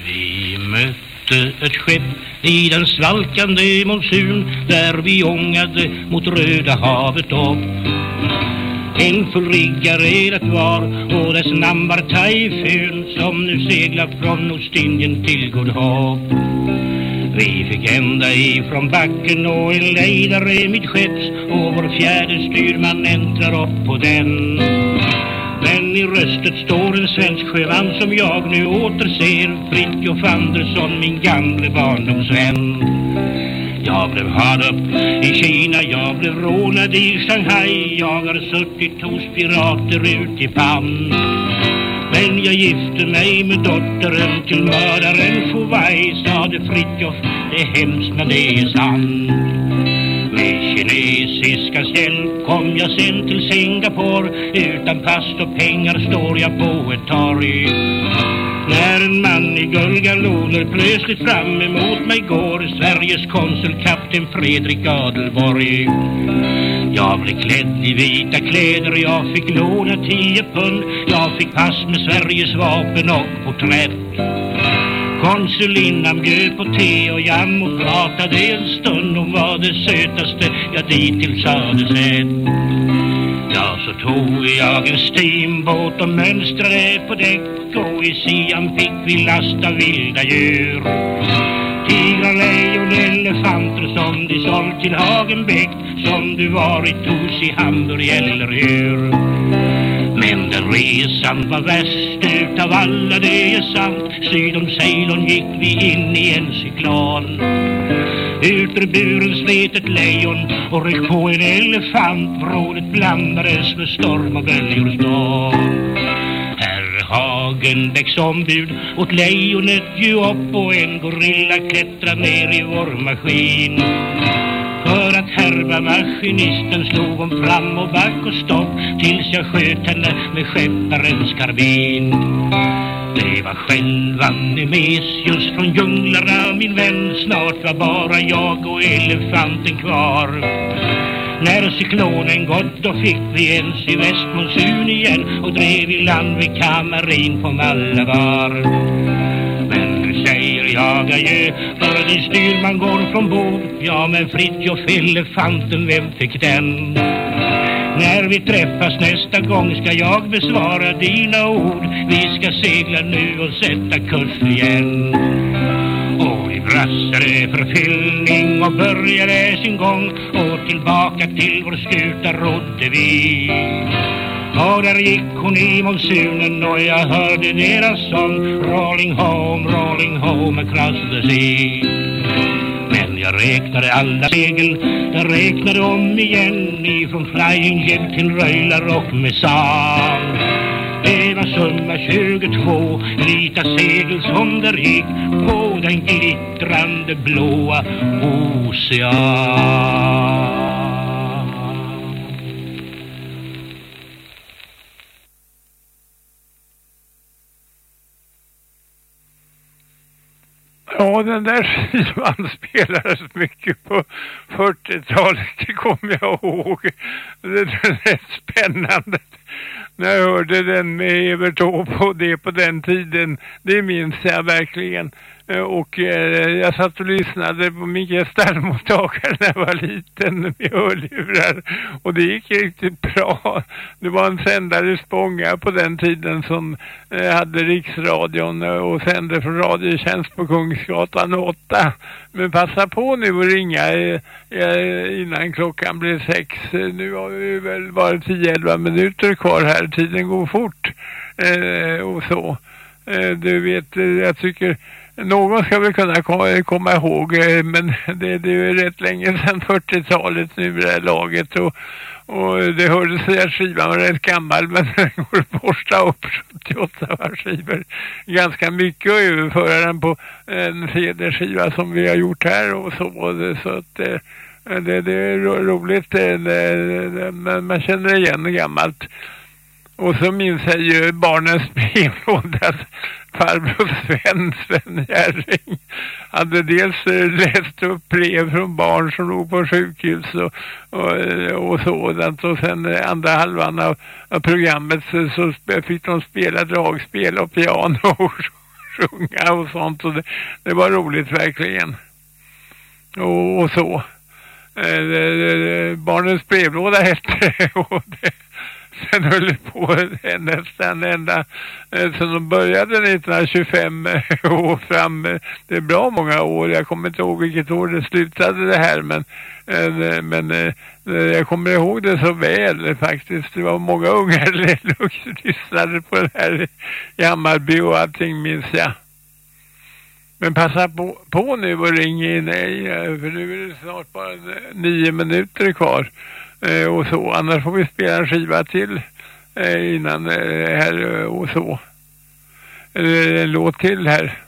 Vi mötte ett skepp i den svalkande monsun där vi ångade mot Röda havet upp. En fullriggare det var och dess namn var Taifun som nu seglar från Ostindien till Good Hope. Vi fick ända ifrån backen och en lejdare midskepps och vår fjärde styrman äntrar upp på den. I röstet står en svensk sjöman som jag nu återser Fritjof Andersson, min gamle barndomsvän. Jag blev hard upp i Kina, jag blev rånad i Shanghai Jag har suttit hos pirater ut i famn Men jag gifte mig med dottern till mördaren Chauvaj Sade Fritjof, det är hemskt men det är sant. Kinesiskans kinesiska hjälp kom jag sen till Singapore. Utan pass och pengar står jag på ett torg. När en man i guldgaloner plötsligt fram emot mig går Sveriges konsul kapten Fredrik Adelborg. Jag blev klädd i vita kläder, jag fick låna tio pund. Jag fick pass med Sveriges vapen och porträtt. Konsulinnan bjöd på te och jam och pratade en stund Hon var det sötaste jag dittills hade sett Ja, så tog jag en steambåt och mönstrade på däck Och i Siam fick vi lasta vilda djur. Tigrar, lejon, elefanter som de sålt till Hagenbäck Som du varit hos i Hamburg eller hur men den resan var värst utav alla, det är sant. Syd om Ceylon gick vi in i en cyklon Ut ur buren slet ett lejon och ryck på en elefant. Vrålet blandades med storm och böljors storm Herr Hagenbäcks ombud åt lejonet ju upp och en gorilla klättra ner i vår maskin för att härva maskinisten slog hon fram och back och stopp tills jag sköt henne med skepparens karbin. Det var själva Nemesius från djunglarna min vän. Snart var bara jag och elefanten kvar. När cyklonen gått då fick vi ens i västmonsun igen Och drev i land vid Kamarin på Malabar jag adjö För din styrman går från bord Ja men Fritjof elefanten, vem fick den? När vi träffas nästa gång ska jag besvara dina ord. Vi ska segla nu och sätta kurs igen. Och vi brassade för fyllning och började sin gång. Och tillbaka till vår skuta rodde vi och där gick hon i monsunen och jag hörde deras sång. Rolling home, rolling home across the sea. Men jag räknade alla segel, jag räknade om igen. Ifrån Flying Jet till Röjlar och Messan. Det var summa 22 vita segel som där gick på den glittrande blåa ocean. Ja, den där skivan spelades mycket på 40-talet, det kommer jag ihåg. Det är rätt spännande när jag hörde den med Evert på det på den tiden. Det minns jag verkligen. Eh, och eh, jag satt och lyssnade på min gestaltmottagare när jag var liten med hörlurar. Och det gick riktigt bra. Det var en sändare i Spånga på den tiden som eh, hade riksradion eh, och sände från radiotjänst på Kungsgatan 8. Men passa på nu och ringa eh, innan klockan blir sex. Nu har vi väl bara 10-11 minuter kvar här. Tiden går fort och så. Du vet, jag tycker någon ska väl kunna komma ihåg, eh, men det, det är rätt länge sedan 40-talet nu det här laget och, och det hördes att skivan var rätt gammal men den går att borsta upp. 78 skivor. Ganska mycket och överföra den på en CD-skiva som vi har gjort här och så, så att eh, det, det är roligt, eh, men man känner igen gammalt. Och så minns jag ju barnens brevlåda farbror Sven, Sven Järring, hade dels eh, läst upp brev från barn som låg på sjukhus och, och, eh, och sådant. Och sen eh, andra halvan av, av programmet så, så fick de spela dragspel och piano och sjunga och sånt. Och det, det var roligt verkligen. Och, och så. Eh, barnens brevlåda hette. Och det sen höll det på nästan ända eh, sen de började 1925 och eh, fram. Det är bra många år. Jag kommer inte ihåg vilket år det slutade det här men, eh, men jag kommer ihåg det så väl faktiskt. Det var många unga lyssnade på det här i Hammarby och allting minns jag. Men passa på, på nu och ring in, nej, för nu är det snart bara nio minuter kvar eh, och så. Annars får vi spela en skiva till eh, innan eh, här eh, och så. Eller en låt till här.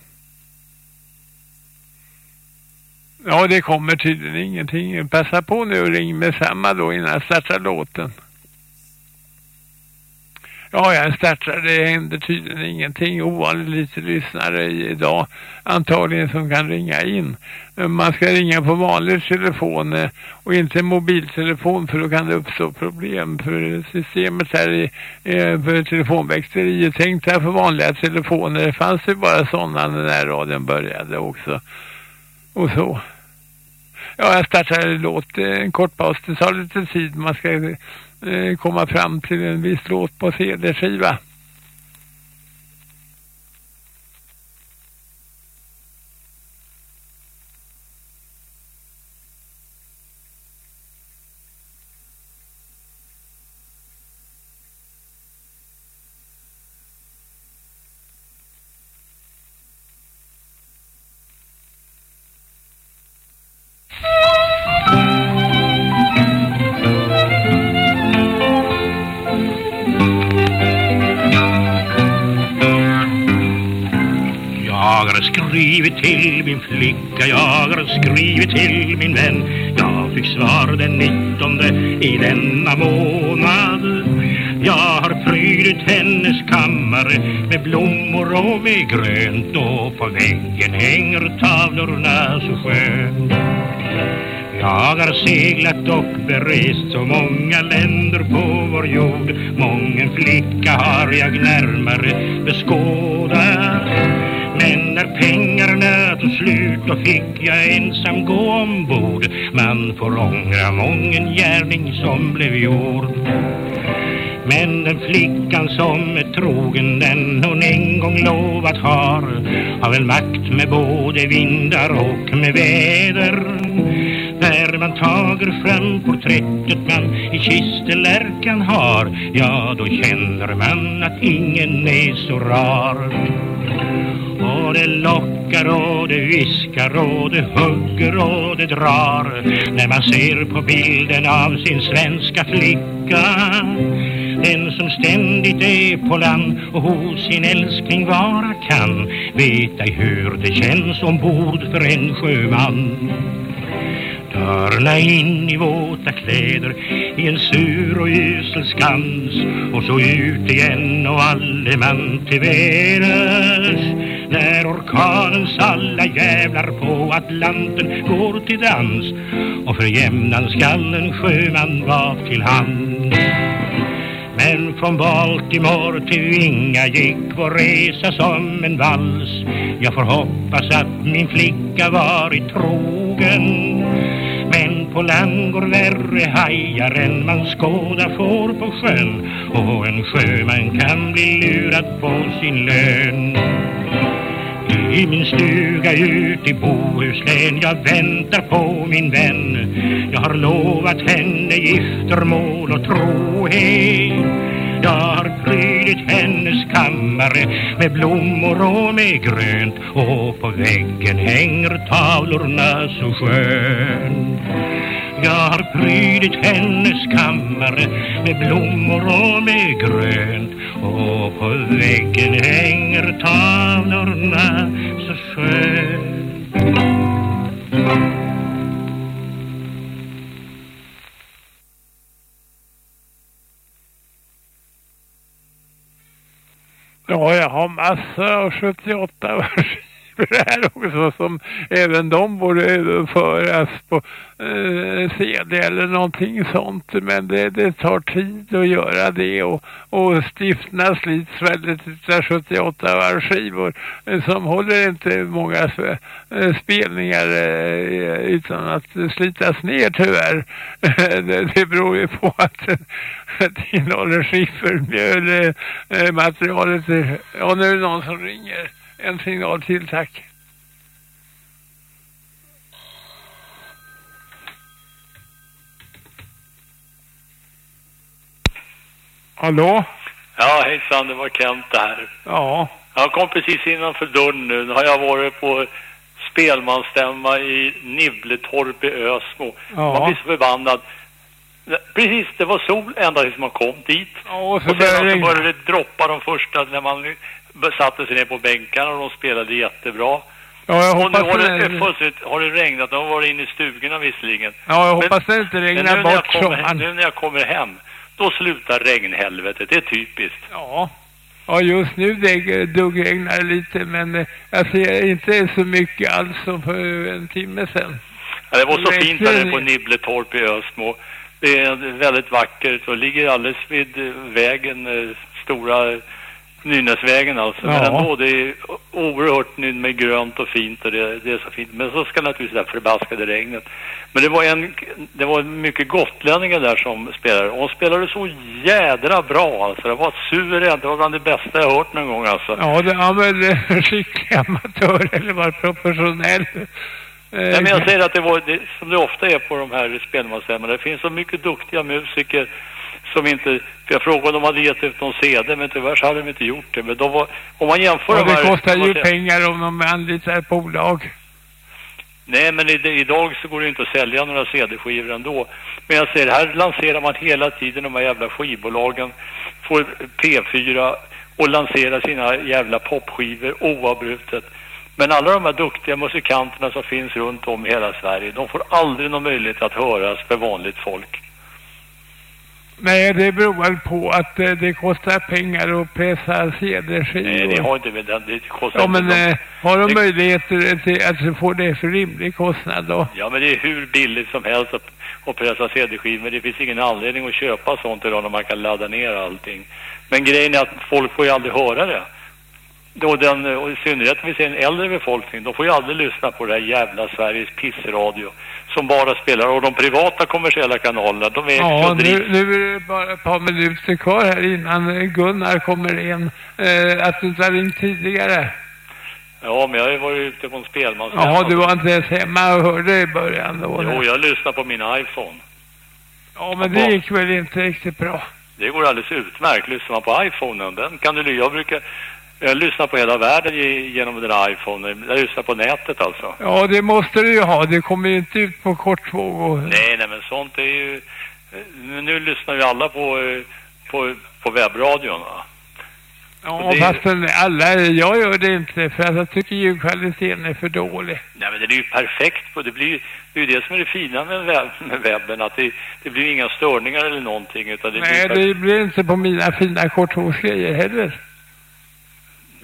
Ja, det kommer tydligen ingenting. Passa på nu och ring med samma då innan jag startar låten. Ja, jag startar. Det händer tydligen ingenting. Ovanligt lite lyssnare idag. Antagligen som kan ringa in. Man ska ringa på vanlig telefon eh, och inte mobiltelefon för då kan det uppstå problem. För systemet här eh, för telefonväxteriet tänkt här för vanliga telefoner. Det fanns ju bara sådana när radion började också. Och så. Ja, jag startar en låt, eh, en kort paus. Det tar lite tid. Man ska Eh, komma fram till en viss låt på CD-skiva. Min flicka, jag har skrivit till min vän. Jag fick svar den nittonde i denna månad. Jag har prydit hennes kammare med blommor och med grönt Och på väggen hänger tavlorna så skönt. Jag har seglat och berest så många länder på vår jord. Mången flicka har jag närmare beskådat pengarna slut då fick jag ensam gå ombord. Man får ångra mången gärning som blev gjord. Men den flickan som är trogen den hon en gång lovat har Har väl makt med både vindar och med väder. När man tager fram porträttet man i kistelärkan har Ja, då känner man att ingen är så rar. Och det lockar och det viskar och det hugger och det drar När man ser på bilden av sin svenska flicka. Den som ständigt är på land och hos sin älskling vara kan Vet ej hur det känns ombord för en sjöman. Törna in i våta kläder i en sur och usel skans och så ut igen och alle man till väders när orkanens alla jävlar på Atlanten går till dans och för jämnan skall en sjöman vara till hand. Men från Baltimore till Vinga gick vår resa som en vals. Jag får hoppas att min flicka varit trogen på land går värre hajar än man skåda får på sjön. Och en sjöman kan bli lurad på sin lön. I min stuga ut i Bohuslän Jag väntar på min vän. Jag har lovat henne giftermål och trohet. Jag har prydit hennes kammare med blommor och med grönt Och på väggen hänger tavlorna så skönt jag har prydit hennes kammare med blommor och med grönt och på väggen hänger tavlorna så skönt Ja, jag har massor av 78 års det här också som även de borde överföras på eh, CD eller någonting sånt. Men det, det tar tid att göra det och, och stifterna slits väldigt utav 78 skivor eh, som håller inte många eh, spelningar eh, utan att slitas ner tyvärr. det, det beror ju på att det innehåller skiffermjöl eh, materialet. Ja, nu är det någon som ringer en signal till, tack. Hallå? Ja, hejsan, det var Kent här. Ja. Jag kom precis innanför dörren nu. Nu har jag varit på spelmansstämma i Nibbletorp i Ösmo. Ja. Man blir så förbannad. Precis, det var sol ända tills man kom dit. Ja, och och det började det droppa de första när man satte sig ner på bänkarna och de spelade jättebra. Ja, jag och nu hoppas har det- det, plötsligt har det regnat. De har varit inne i stugorna visserligen. Ja, jag Men- hoppas det inte Men regnar jag bort kommer, sommaren. nu när jag kommer hem, då slutar regnhelvetet. Det är typiskt. Ja. Ja, just nu det duggregnar lite, men eh, jag ser inte så mycket alls som för en timme sedan. Ja, det var så Det fint nere på Nibbletorp i Ösmo. Det är väldigt vackert och ligger alldeles vid vägen, eh, stora Nynäsvägen alltså. Men Ja. ändå, det är oerhört med grönt och fint och det, det är så fint. Men så ska naturligtvis det här förbaskade regnet. Men det var en, det var mycket gotlänningar där som spelade. Och de spelade så jädra bra alltså. Det var suveränt. Det var bland det bästa jag hört någon gång alltså. Ja, det är väl eh, skicklig amatör eller var professionell. Eh, Nej, men jag säger att det var, det, som det ofta är på de här spelmansstämmorna, det finns så mycket duktiga musiker som inte, för jag frågade om de hade gett ut någon CD, men tyvärr så hade de inte gjort det. Men de var, om man jämför Ja, de här... det kostar ju pengar om de anlitar ett bolag. Nej, men i, idag så går det inte att sälja några CD-skivor ändå. Men jag säger, här lanserar man hela tiden de här jävla skivbolagen, får P4 och lanserar sina jävla popskivor oavbrutet. Men alla de här duktiga musikanterna som finns runt om i hela Sverige, de får aldrig någon möjlighet att höras för vanligt folk. Nej, det beror väl på att eh, det kostar pengar att pressa CD-skivor. Nej, det har inte med den, det kostar Ja, men eh, har de det- möjligheter till att få det för rimlig kostnad då? Ja, men det är hur billigt som helst att, att pressa CD-skivor. Det finns ingen anledning att köpa sånt idag när man kan ladda ner allting. Men grejen är att folk får ju aldrig höra det. Då den, och i synnerhet om vi ser en äldre befolkning, de får ju aldrig lyssna på det här jävla Sveriges pissradio som bara spelar. Och de privata kommersiella kanalerna, de är Ja, nu, nu är det bara ett par minuter kvar här innan eh, Gunnar kommer in. Eh, att du inte har ringt tidigare. Ja, men jag har ju varit ute på en spelmansstämma. Jaha, du var inte ens hemma och hörde i början då? Jo, jag lyssnar på min iPhone. Ja, men det gick väl inte riktigt bra. Det går alldeles utmärkt. Lyssnar man på iPhonen, den kan du... Jag brukar... Jag lyssnar på hela världen ge- genom den här iPhonen. Jag lyssnar på nätet alltså. Ja, det måste du ju ha. Det kommer ju inte ut på kortvåg och... Nej, nej, men sånt är ju... Nu, lyssnar ju alla på, på, på webbradion, va? Ja, det- fast alla, jag gör det inte för att jag tycker ljudkvaliteten är för dålig. Nej, men det är ju perfekt. På, det, blir, det är ju det som är det fina med, webb, med webben, att det, det blir inga störningar eller någonting. Utan det Nej, blir det blir inte på mina fina kortvågsgrejer heller.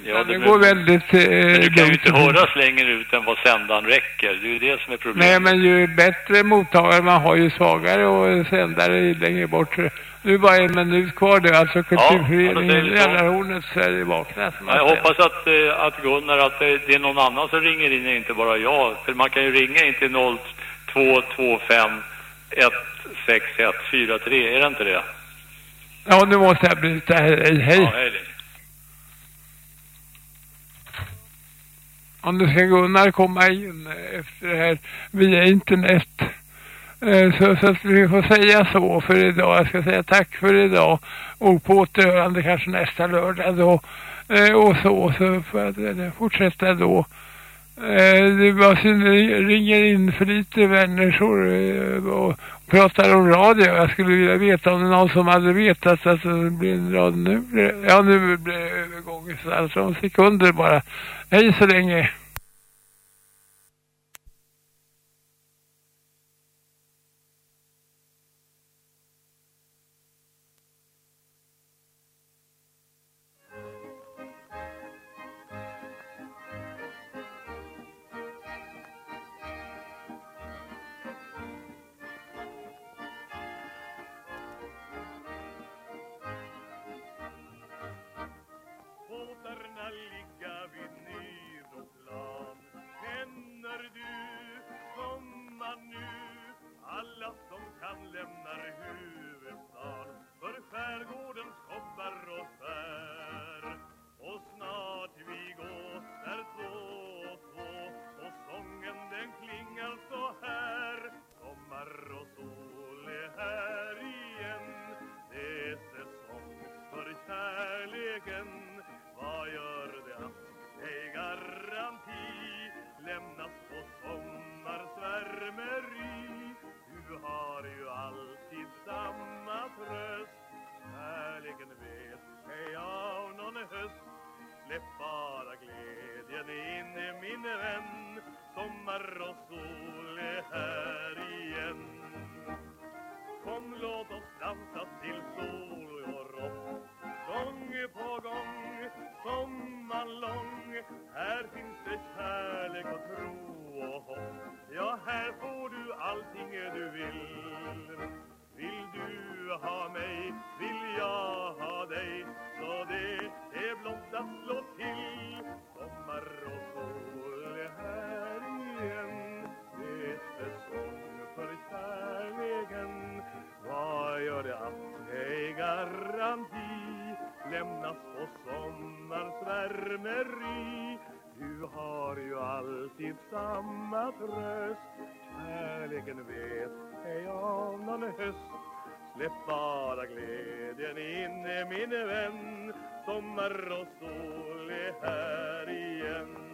Ja, det går väldigt... Eh, Men du kan ju inte höras längre ut än vad sändaren räcker. Det är ju det som är problemet. Nej, men ju bättre mottagare man har, ju svagare och sändare längre bort. Nu bara en minut kvar det, alltså Ja, ja, kulturföreningen vi så. Jallarhornet Sverige vakna. som Ja, jag hoppas att, eh, att Gunnar, att det, det är någon annan som ringer in, inte bara jag. För man kan ju ringa in till 0225 16143, är det inte det? Ja, nu måste jag bryta. Hej, hej. Ja, hej. Anders nu ska Gunnar komma in eh, efter det här via internet. Eh, så, så att vi får säga så för idag. Jag ska säga tack för idag. Och på återhörande kanske nästa lördag då. Eh, och så, så för att fortsätta då. Eh, det var synd, det ringer in för lite människor eh, och pratar om radio. Jag skulle vilja veta om det är någon som hade vetat att det blir en radio nu. Ja, nu blir det övergång. Alltså om sekunder bara. Hej så länge. Tröst Kärleken vet ej av någon höst. Släpp bara glädjen in min vän. Sommar och sol är här igen.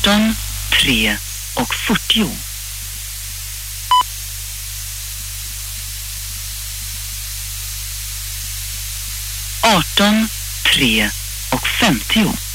18, 3 och 40. Arton, tre och femtio.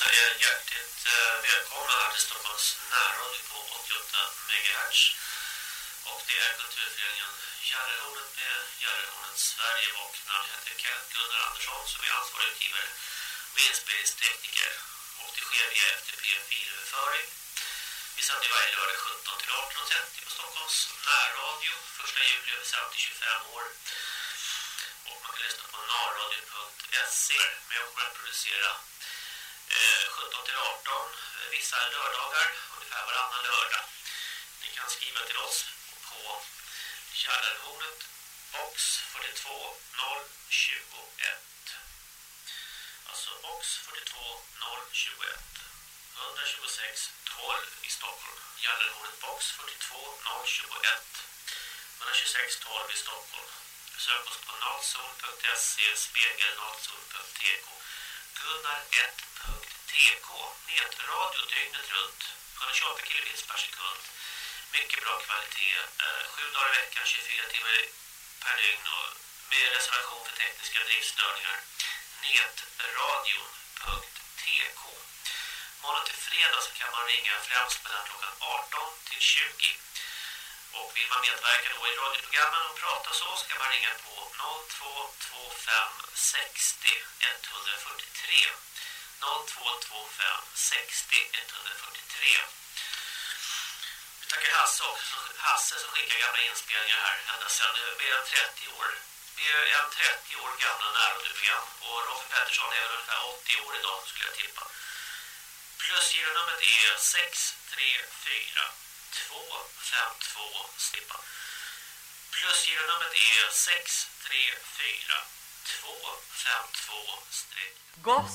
Ja, vi hjärtligt eh, välkomna här till Stockholms närradio på 88 MHz. Och det är kulturföreningen Järrehornet med Järrehornet Sverige vaknar. Jag heter Kent Gunnar Andersson som är ansvarig utgivare och inspelningstekniker. och det sker via FTP filöverföring. Vi sänder varje lördag 17 till 18.30 på Stockholms närradio. Första juli har vi sänt i 25 år. Och man kan lyssna på narradio.se. Men jag kommer att producera vissa lördagar, ungefär varannan lördag. Ni kan skriva till oss på Kärlenhornet box 42021. Alltså box 42021. 126 12 i Stockholm. Gällerhornet box 42021. 126 12 i Stockholm. Sök oss på natsol.se, spegelnatsol.tk, gunnar 1. 3K nätradio dygnet runt 128 kilobits per sekund. Mycket bra kvalitet. Eh, sju dagar i veckan, 24 timmar per dygn och med reservation för tekniska driftstörningar. Netradion.tk Måndag till fredag så kan man ringa främst mellan klockan 18 till 20. Och vill man medverka då i radioprogrammen och prata så ska man ringa på 0225 60 143. 0225 60 143. Vi tackar Hasse också. Hasse som skickar gamla inspelningar här ända sedan mer än 30 år. vi är en 30 år gamla närradioprogram. Och Rolf Pettersson är väl ungefär 80 år idag skulle jag tippa. Plusgironumret är 634 252 slippa. Plusgironumret är 634 252 streck. Goss.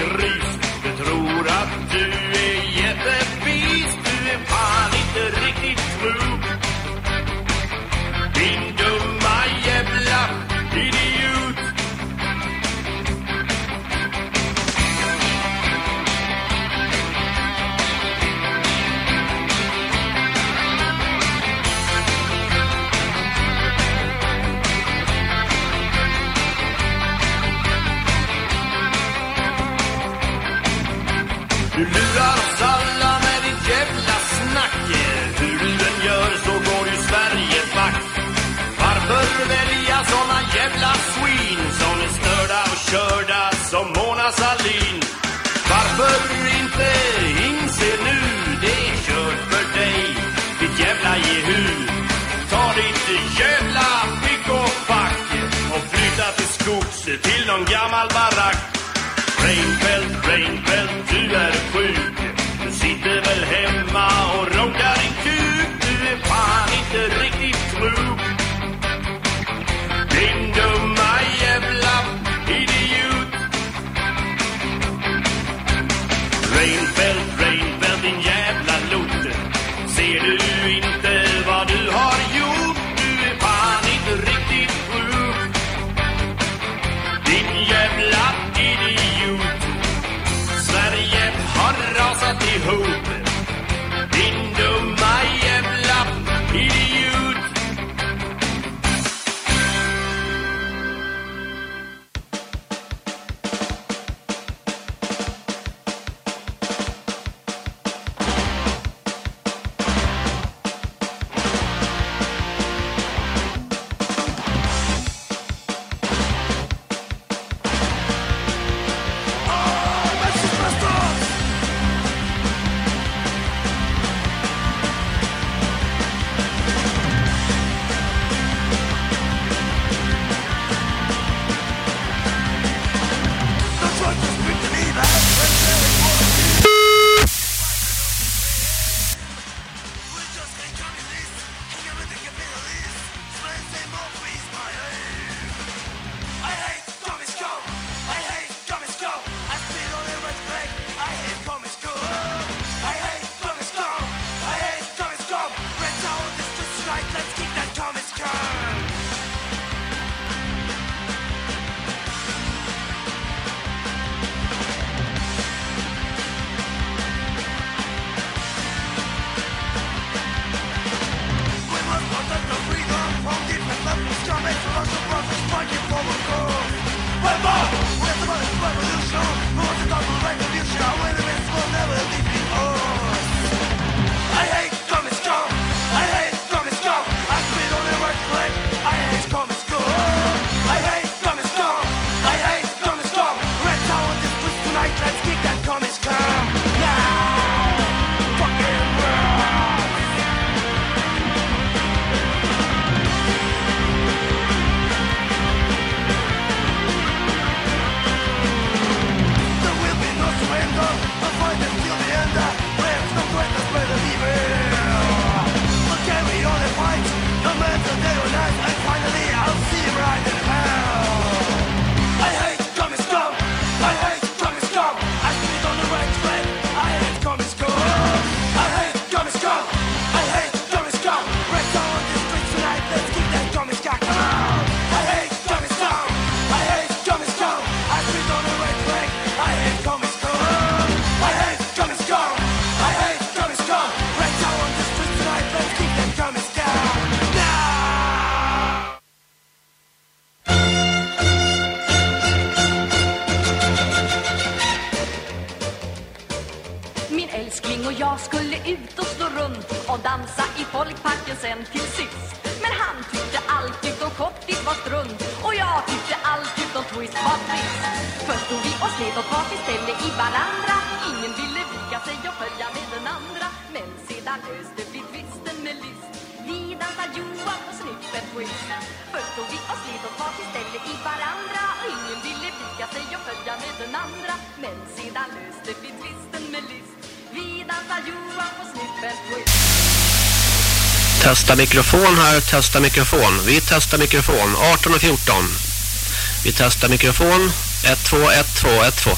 jävla Mona Sahlin Varför inte inse nu det är kört för dig Ditt jävla jehu. Ta ditt jävla pick och pack Och flytta till skogs till någon gammal barack. Reinfeldt, Reinfeldt, du är sjuk. Du sitter väl hemma och ronkar Testa mikrofon här, testa mikrofon. Vi testar mikrofon, 18 och 14. Vi testar mikrofon, 1, 2, 1, 2, 1, 2.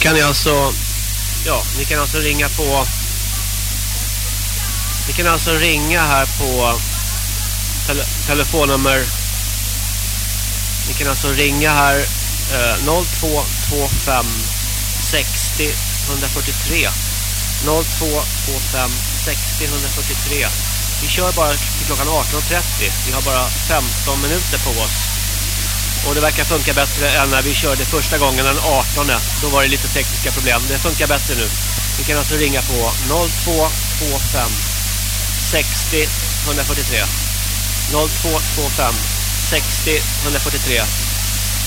Kan ni alltså ja, ni kan alltså ringa på ni kan alltså ringa här på tele telefonnummer ni kan alltså ringa här eh, 0225 60 143 0225 60 143 vi kör bara till klockan 18.30. Vi har bara 15 minuter på oss. Och det verkar funka bättre än när vi körde första gången den 18. Då var det lite tekniska problem. Det funkar bättre nu. Vi kan alltså ringa på 0225 60 143. 0225 60 143.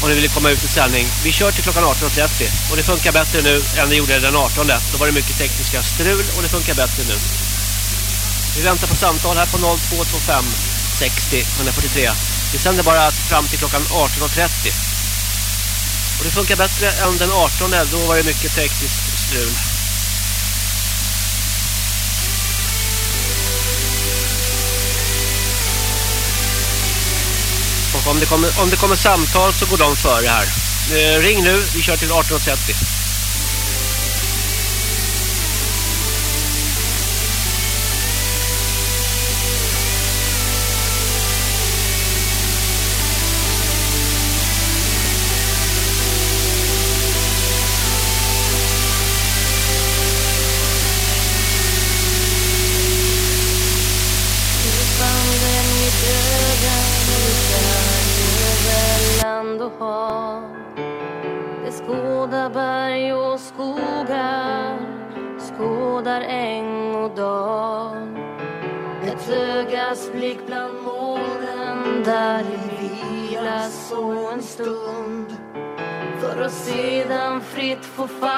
Om ni vill komma ut i sändning. Vi kör till klockan 18.30. Och det funkar bättre nu än det gjorde den 18. Då var det mycket tekniska strul och det funkar bättre nu. Vi väntar på samtal här på 0225 60 143. Vi sänder bara fram till klockan 18.30. Och det funkar bättre än den 18. Då var det mycket tekniskt strul. Och om det kommer, om det kommer samtal så går de före här. Eh, ring nu, vi kör till 18.30. sedan fritt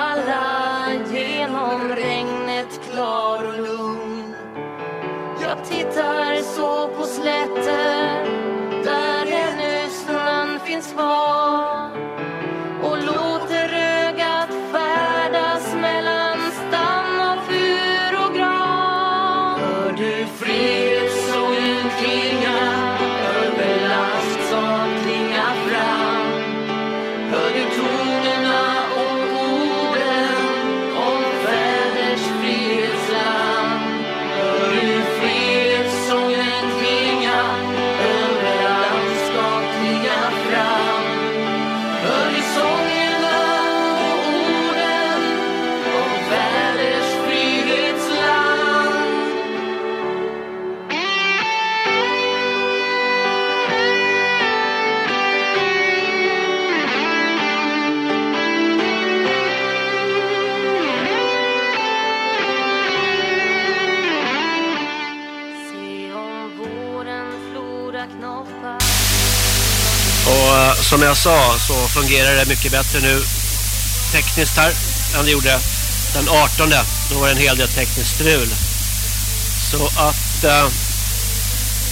som jag sa så fungerar det mycket bättre nu tekniskt här än det gjorde den 18. Då var det en hel del tekniskt strul. Så att eh,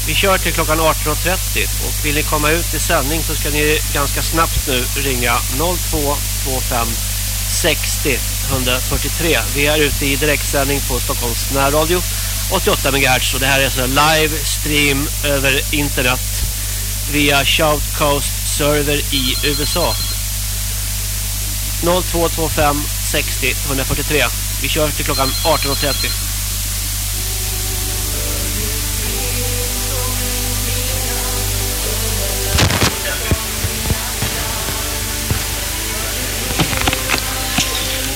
vi kör till klockan 18.30 och vill ni komma ut i sändning så ska ni ganska snabbt nu ringa 0225 60 143. Vi är ute i direktsändning på Stockholms närradio 88 MHz och det här är så live stream över internet via Shoutcast server i USA. 0225 60 143. Vi kör till klockan 18.30.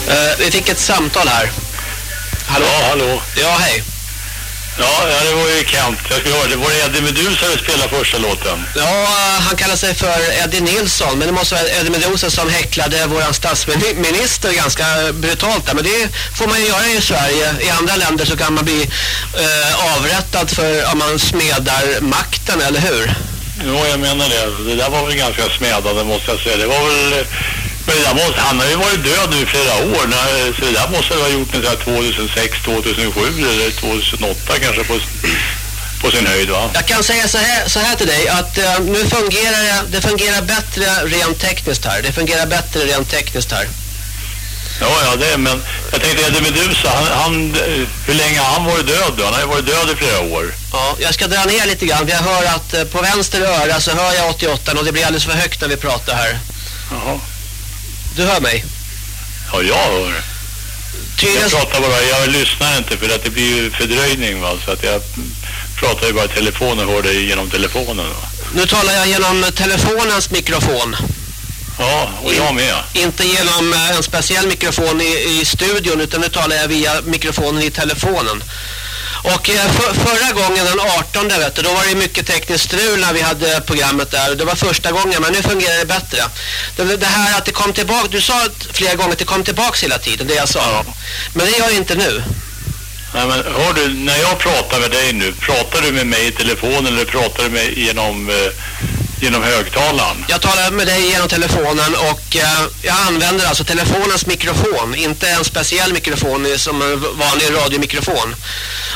Uh, vi fick ett samtal här. Hallå? Ja, hallå. Ja, hej. Ja, ja, det var ju Kent. Jag skulle höra, det var det Eddie Meduza som spelade första låten. Ja, han kallar sig för Eddie Nilsson, men det måste vara Eddie Meduza som häcklade våran statsminister ganska brutalt där. Men det får man ju göra i Sverige. I andra länder så kan man bli eh, avrättad för om man smedar makten, eller hur? Jo, jag menar det. Det där var väl ganska smedande måste jag säga. Det var väl... Men där måste, han har ju varit död nu i flera år. När, så det där måste ha gjort något 2006, 2007 eller 2008 kanske på, på sin höjd va? Jag kan säga så här, så här till dig att uh, nu fungerar det, det fungerar bättre rent tekniskt här. Det fungerar bättre rent tekniskt här. Ja, ja det men jag tänkte Eddie Meduza, han, han, hur länge har han varit död då? Han har ju varit död i flera år. Ja, jag ska dra ner lite grann. Jag hör att uh, på vänster öra så hör jag 88 och det blir alldeles för högt när vi pratar här. Jaha. Du hör mig? Ja, jag hör. Tydligen... Jag pratar bara, jag lyssnar inte för att det blir ju fördröjning va, så att jag pratar ju bara i telefon och hör dig genom telefonen va. Nu talar jag genom telefonens mikrofon. Ja, och jag med. Inte genom en speciell mikrofon i, i studion utan nu talar jag via mikrofonen i telefonen. Och eh, för, förra gången den 18 vet du, då var det mycket tekniskt strul när vi hade programmet där. Det var första gången men nu fungerar det bättre. Det, det här att det kom tillbaka, du sa flera gånger att det kom tillbaka hela tiden, det jag sa. Ja. Men det gör det inte nu. Nej men hör du, när jag pratar med dig nu, pratar du med mig i telefon eller pratar du med genom, eh, genom högtalaren? Jag talar med dig genom telefonen och eh, jag använder alltså telefonens mikrofon, inte en speciell mikrofon som en vanlig radiomikrofon.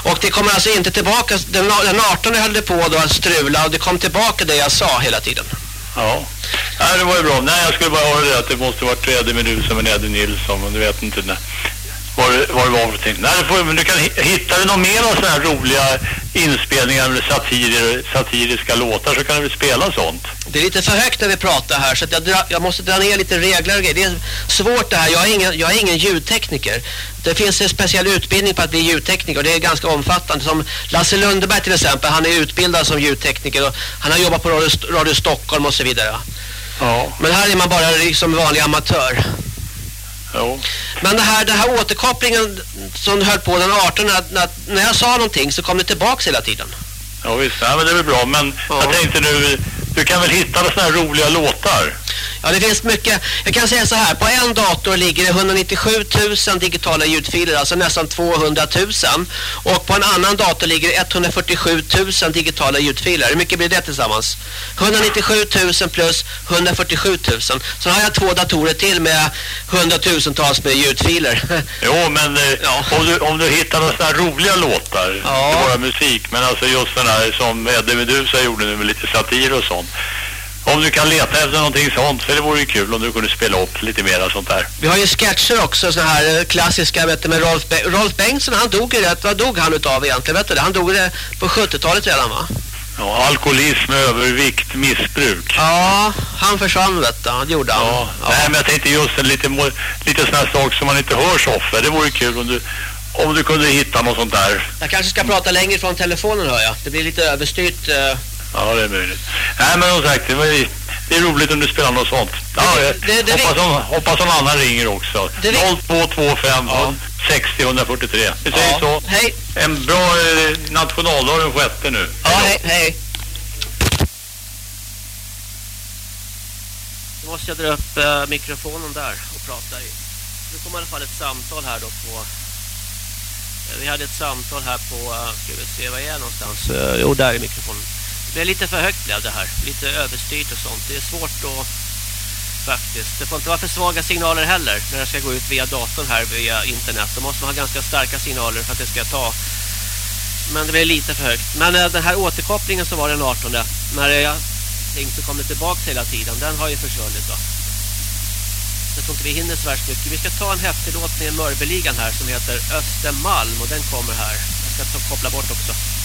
Och det kommer alltså inte tillbaka, den, den 18 höll det på då att strula och det kom tillbaka det jag sa hela tiden. Ja. Nej, det var ju bra. Nej, jag skulle bara höra det att det måste vara Eddie Meduza men Eddie Nilsson, men du vet inte när vad det, vad det var för någonting. Nej, det får, du kan hitta du någon mer av sådana här roliga inspelningar med satirer, satiriska låtar så kan du väl spela sånt. Det är lite för högt när vi pratar här så jag, dra, jag måste dra ner lite regler och grejer. Det är svårt det här. Jag är ingen, jag är ingen ljudtekniker. Det finns en speciell utbildning på att bli ljudtekniker och det är ganska omfattande. Som Lasse Lundeberg till exempel, han är utbildad som ljudtekniker och han har jobbat på Radio, Radio Stockholm och så vidare. Ja. Men här är man bara liksom vanlig amatör. Jo. Men det här, det här återkopplingen som höll på den 18 när, när, när jag sa någonting så kom det tillbaks hela tiden. Ja visst, ja, men det är väl bra. Men ja. jag tänkte nu, du kan väl hitta sådana här roliga låtar? Ja, det finns mycket. Jag kan säga så här, på en dator ligger det 197 000 digitala ljudfiler, alltså nästan 200 000. Och på en annan dator ligger det 147 000 digitala ljudfiler. Hur mycket blir det tillsammans? 197 000 plus 147 000. Så har jag två datorer till med hundratusentals med ljudfiler. Jo, men eh, ja. om, du, om du hittar några sådana roliga låtar, ja. inte bara musik, men alltså just den här som Eddie Meduza gjorde nu med lite satir och sånt. Om du kan leta efter någonting sånt, för det vore ju kul om du kunde spela upp lite mer sånt där. Vi har ju sketcher också, så här eh, klassiska, vet du, med Rolf, Be Rolf Bengtsson, han dog ju rätt, vad dog han utav egentligen, vet du? Han dog det på 70-talet redan va? Ja, alkoholism, övervikt, missbruk. Ja, han försvann vet du, det gjorde han. Ja, ja. nej men jag tänkte just en lite, lite sån här sak som man inte hör så ofta, det vore kul om du om du kunde hitta något sånt där. Jag kanske ska prata längre från telefonen hör jag. Det blir lite överstyrt. Uh... Ja, det är möjligt. Nej, men som sagt, det, var, det är roligt om du spelar något sånt. Ja, det, det, hoppas, om, hoppas någon annan ringer också. 0225 ja. 60 143. Vi säger ja. så. Hej. En bra eh, nationaldag den sjätte nu. Ja, hej. hej. Nu måste jag dra upp uh, mikrofonen där och prata i. Nu kommer i alla fall ett samtal här då på vi hade ett samtal här på, uh, ska vi se, vad är jag någonstans? Jo, där är mikrofonen. Det är lite för högt blev det här. Lite överstyrt och sånt. Det är svårt att faktiskt. Det får inte vara för svaga signaler heller när det ska gå ut via datorn här via internet. Då måste man ha ganska starka signaler för att det ska ta. Men det blir lite för högt. Men eh, den här återkopplingen som var den 18 när jag inte kommer tillbaka hela tiden. Den har ju försvunnit då. Jag tror inte vi hinner så värst mycket. Vi ska ta en häftig låt med Mörbeligan här som heter Östermalm och den kommer här. Jag ska koppla bort också.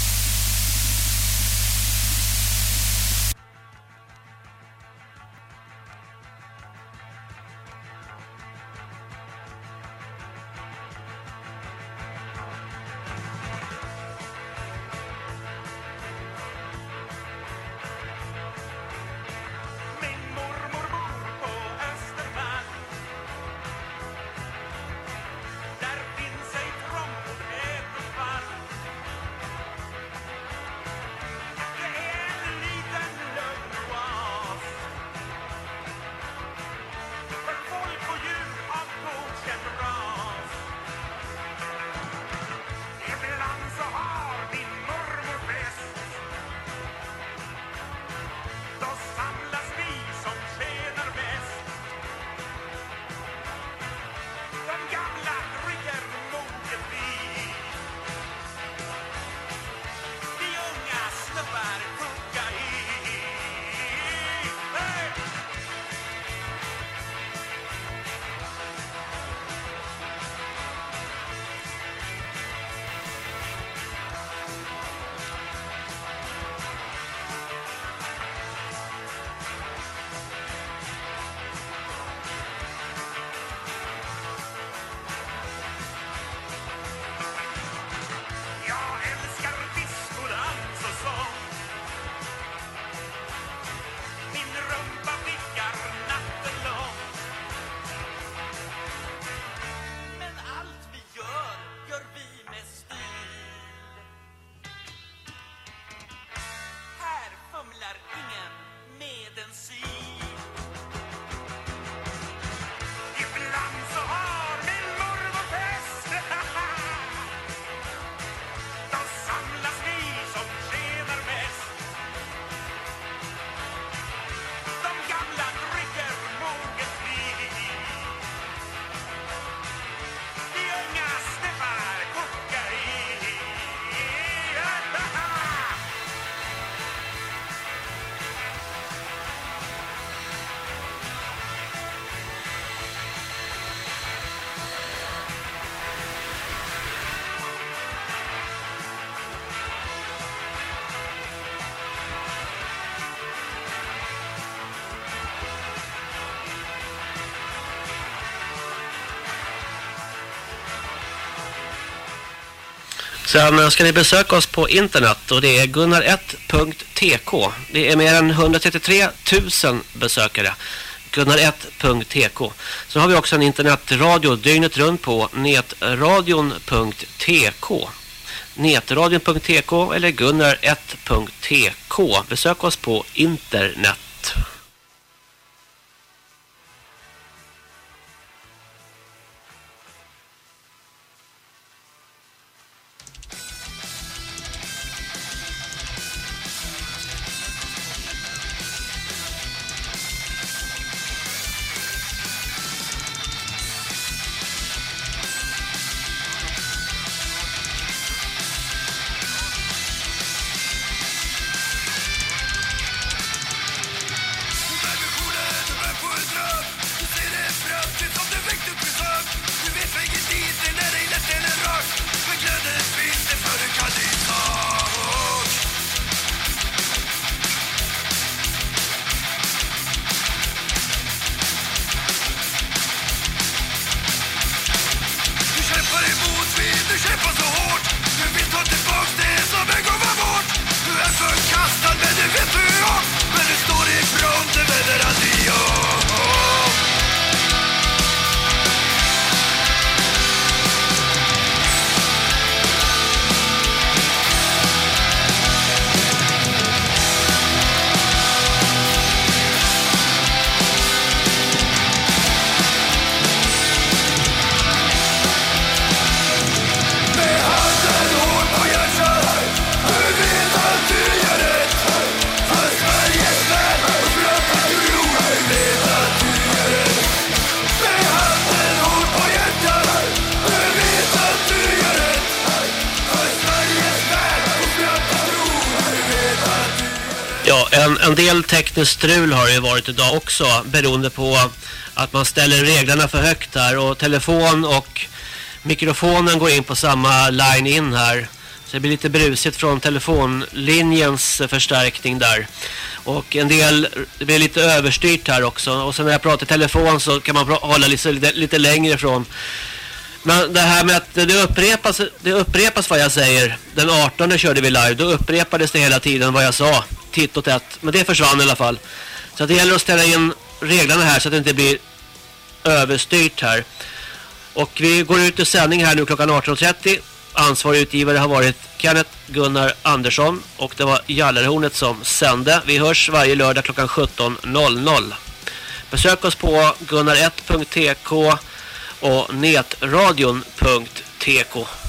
Sen eh, ska ni besöka oss på internet och det är gunnar1.tk. Det är mer än 133 000 besökare. Gunnar1.tk. Så har vi också en internetradio dygnet runt på netradion.tk. Netradion.tk eller gunnar1.tk. Besök oss på internet. Del tekniskt strul har det ju varit idag också beroende på att man ställer reglerna för högt här och telefon och mikrofonen går in på samma line in här. Så det blir lite brusigt från telefonlinjens förstärkning där. Och en del, det blir lite överstyrt här också. Och sen när jag pratar i telefon så kan man hålla lite, lite längre ifrån. Men det här med att det upprepas, det upprepas vad jag säger. Den 18 körde vi live. Då upprepades det hela tiden vad jag sa. Titt och tätt. Men det försvann i alla fall. Så det gäller att ställa in reglerna här så att det inte blir överstyrt här. Och vi går ut i sändning här nu klockan 18.30. Ansvarig utgivare har varit Kenneth Gunnar Andersson och det var Jallarhornet som sände. Vi hörs varje lördag klockan 17.00. Besök oss på gunnar1.tk och netradion.tk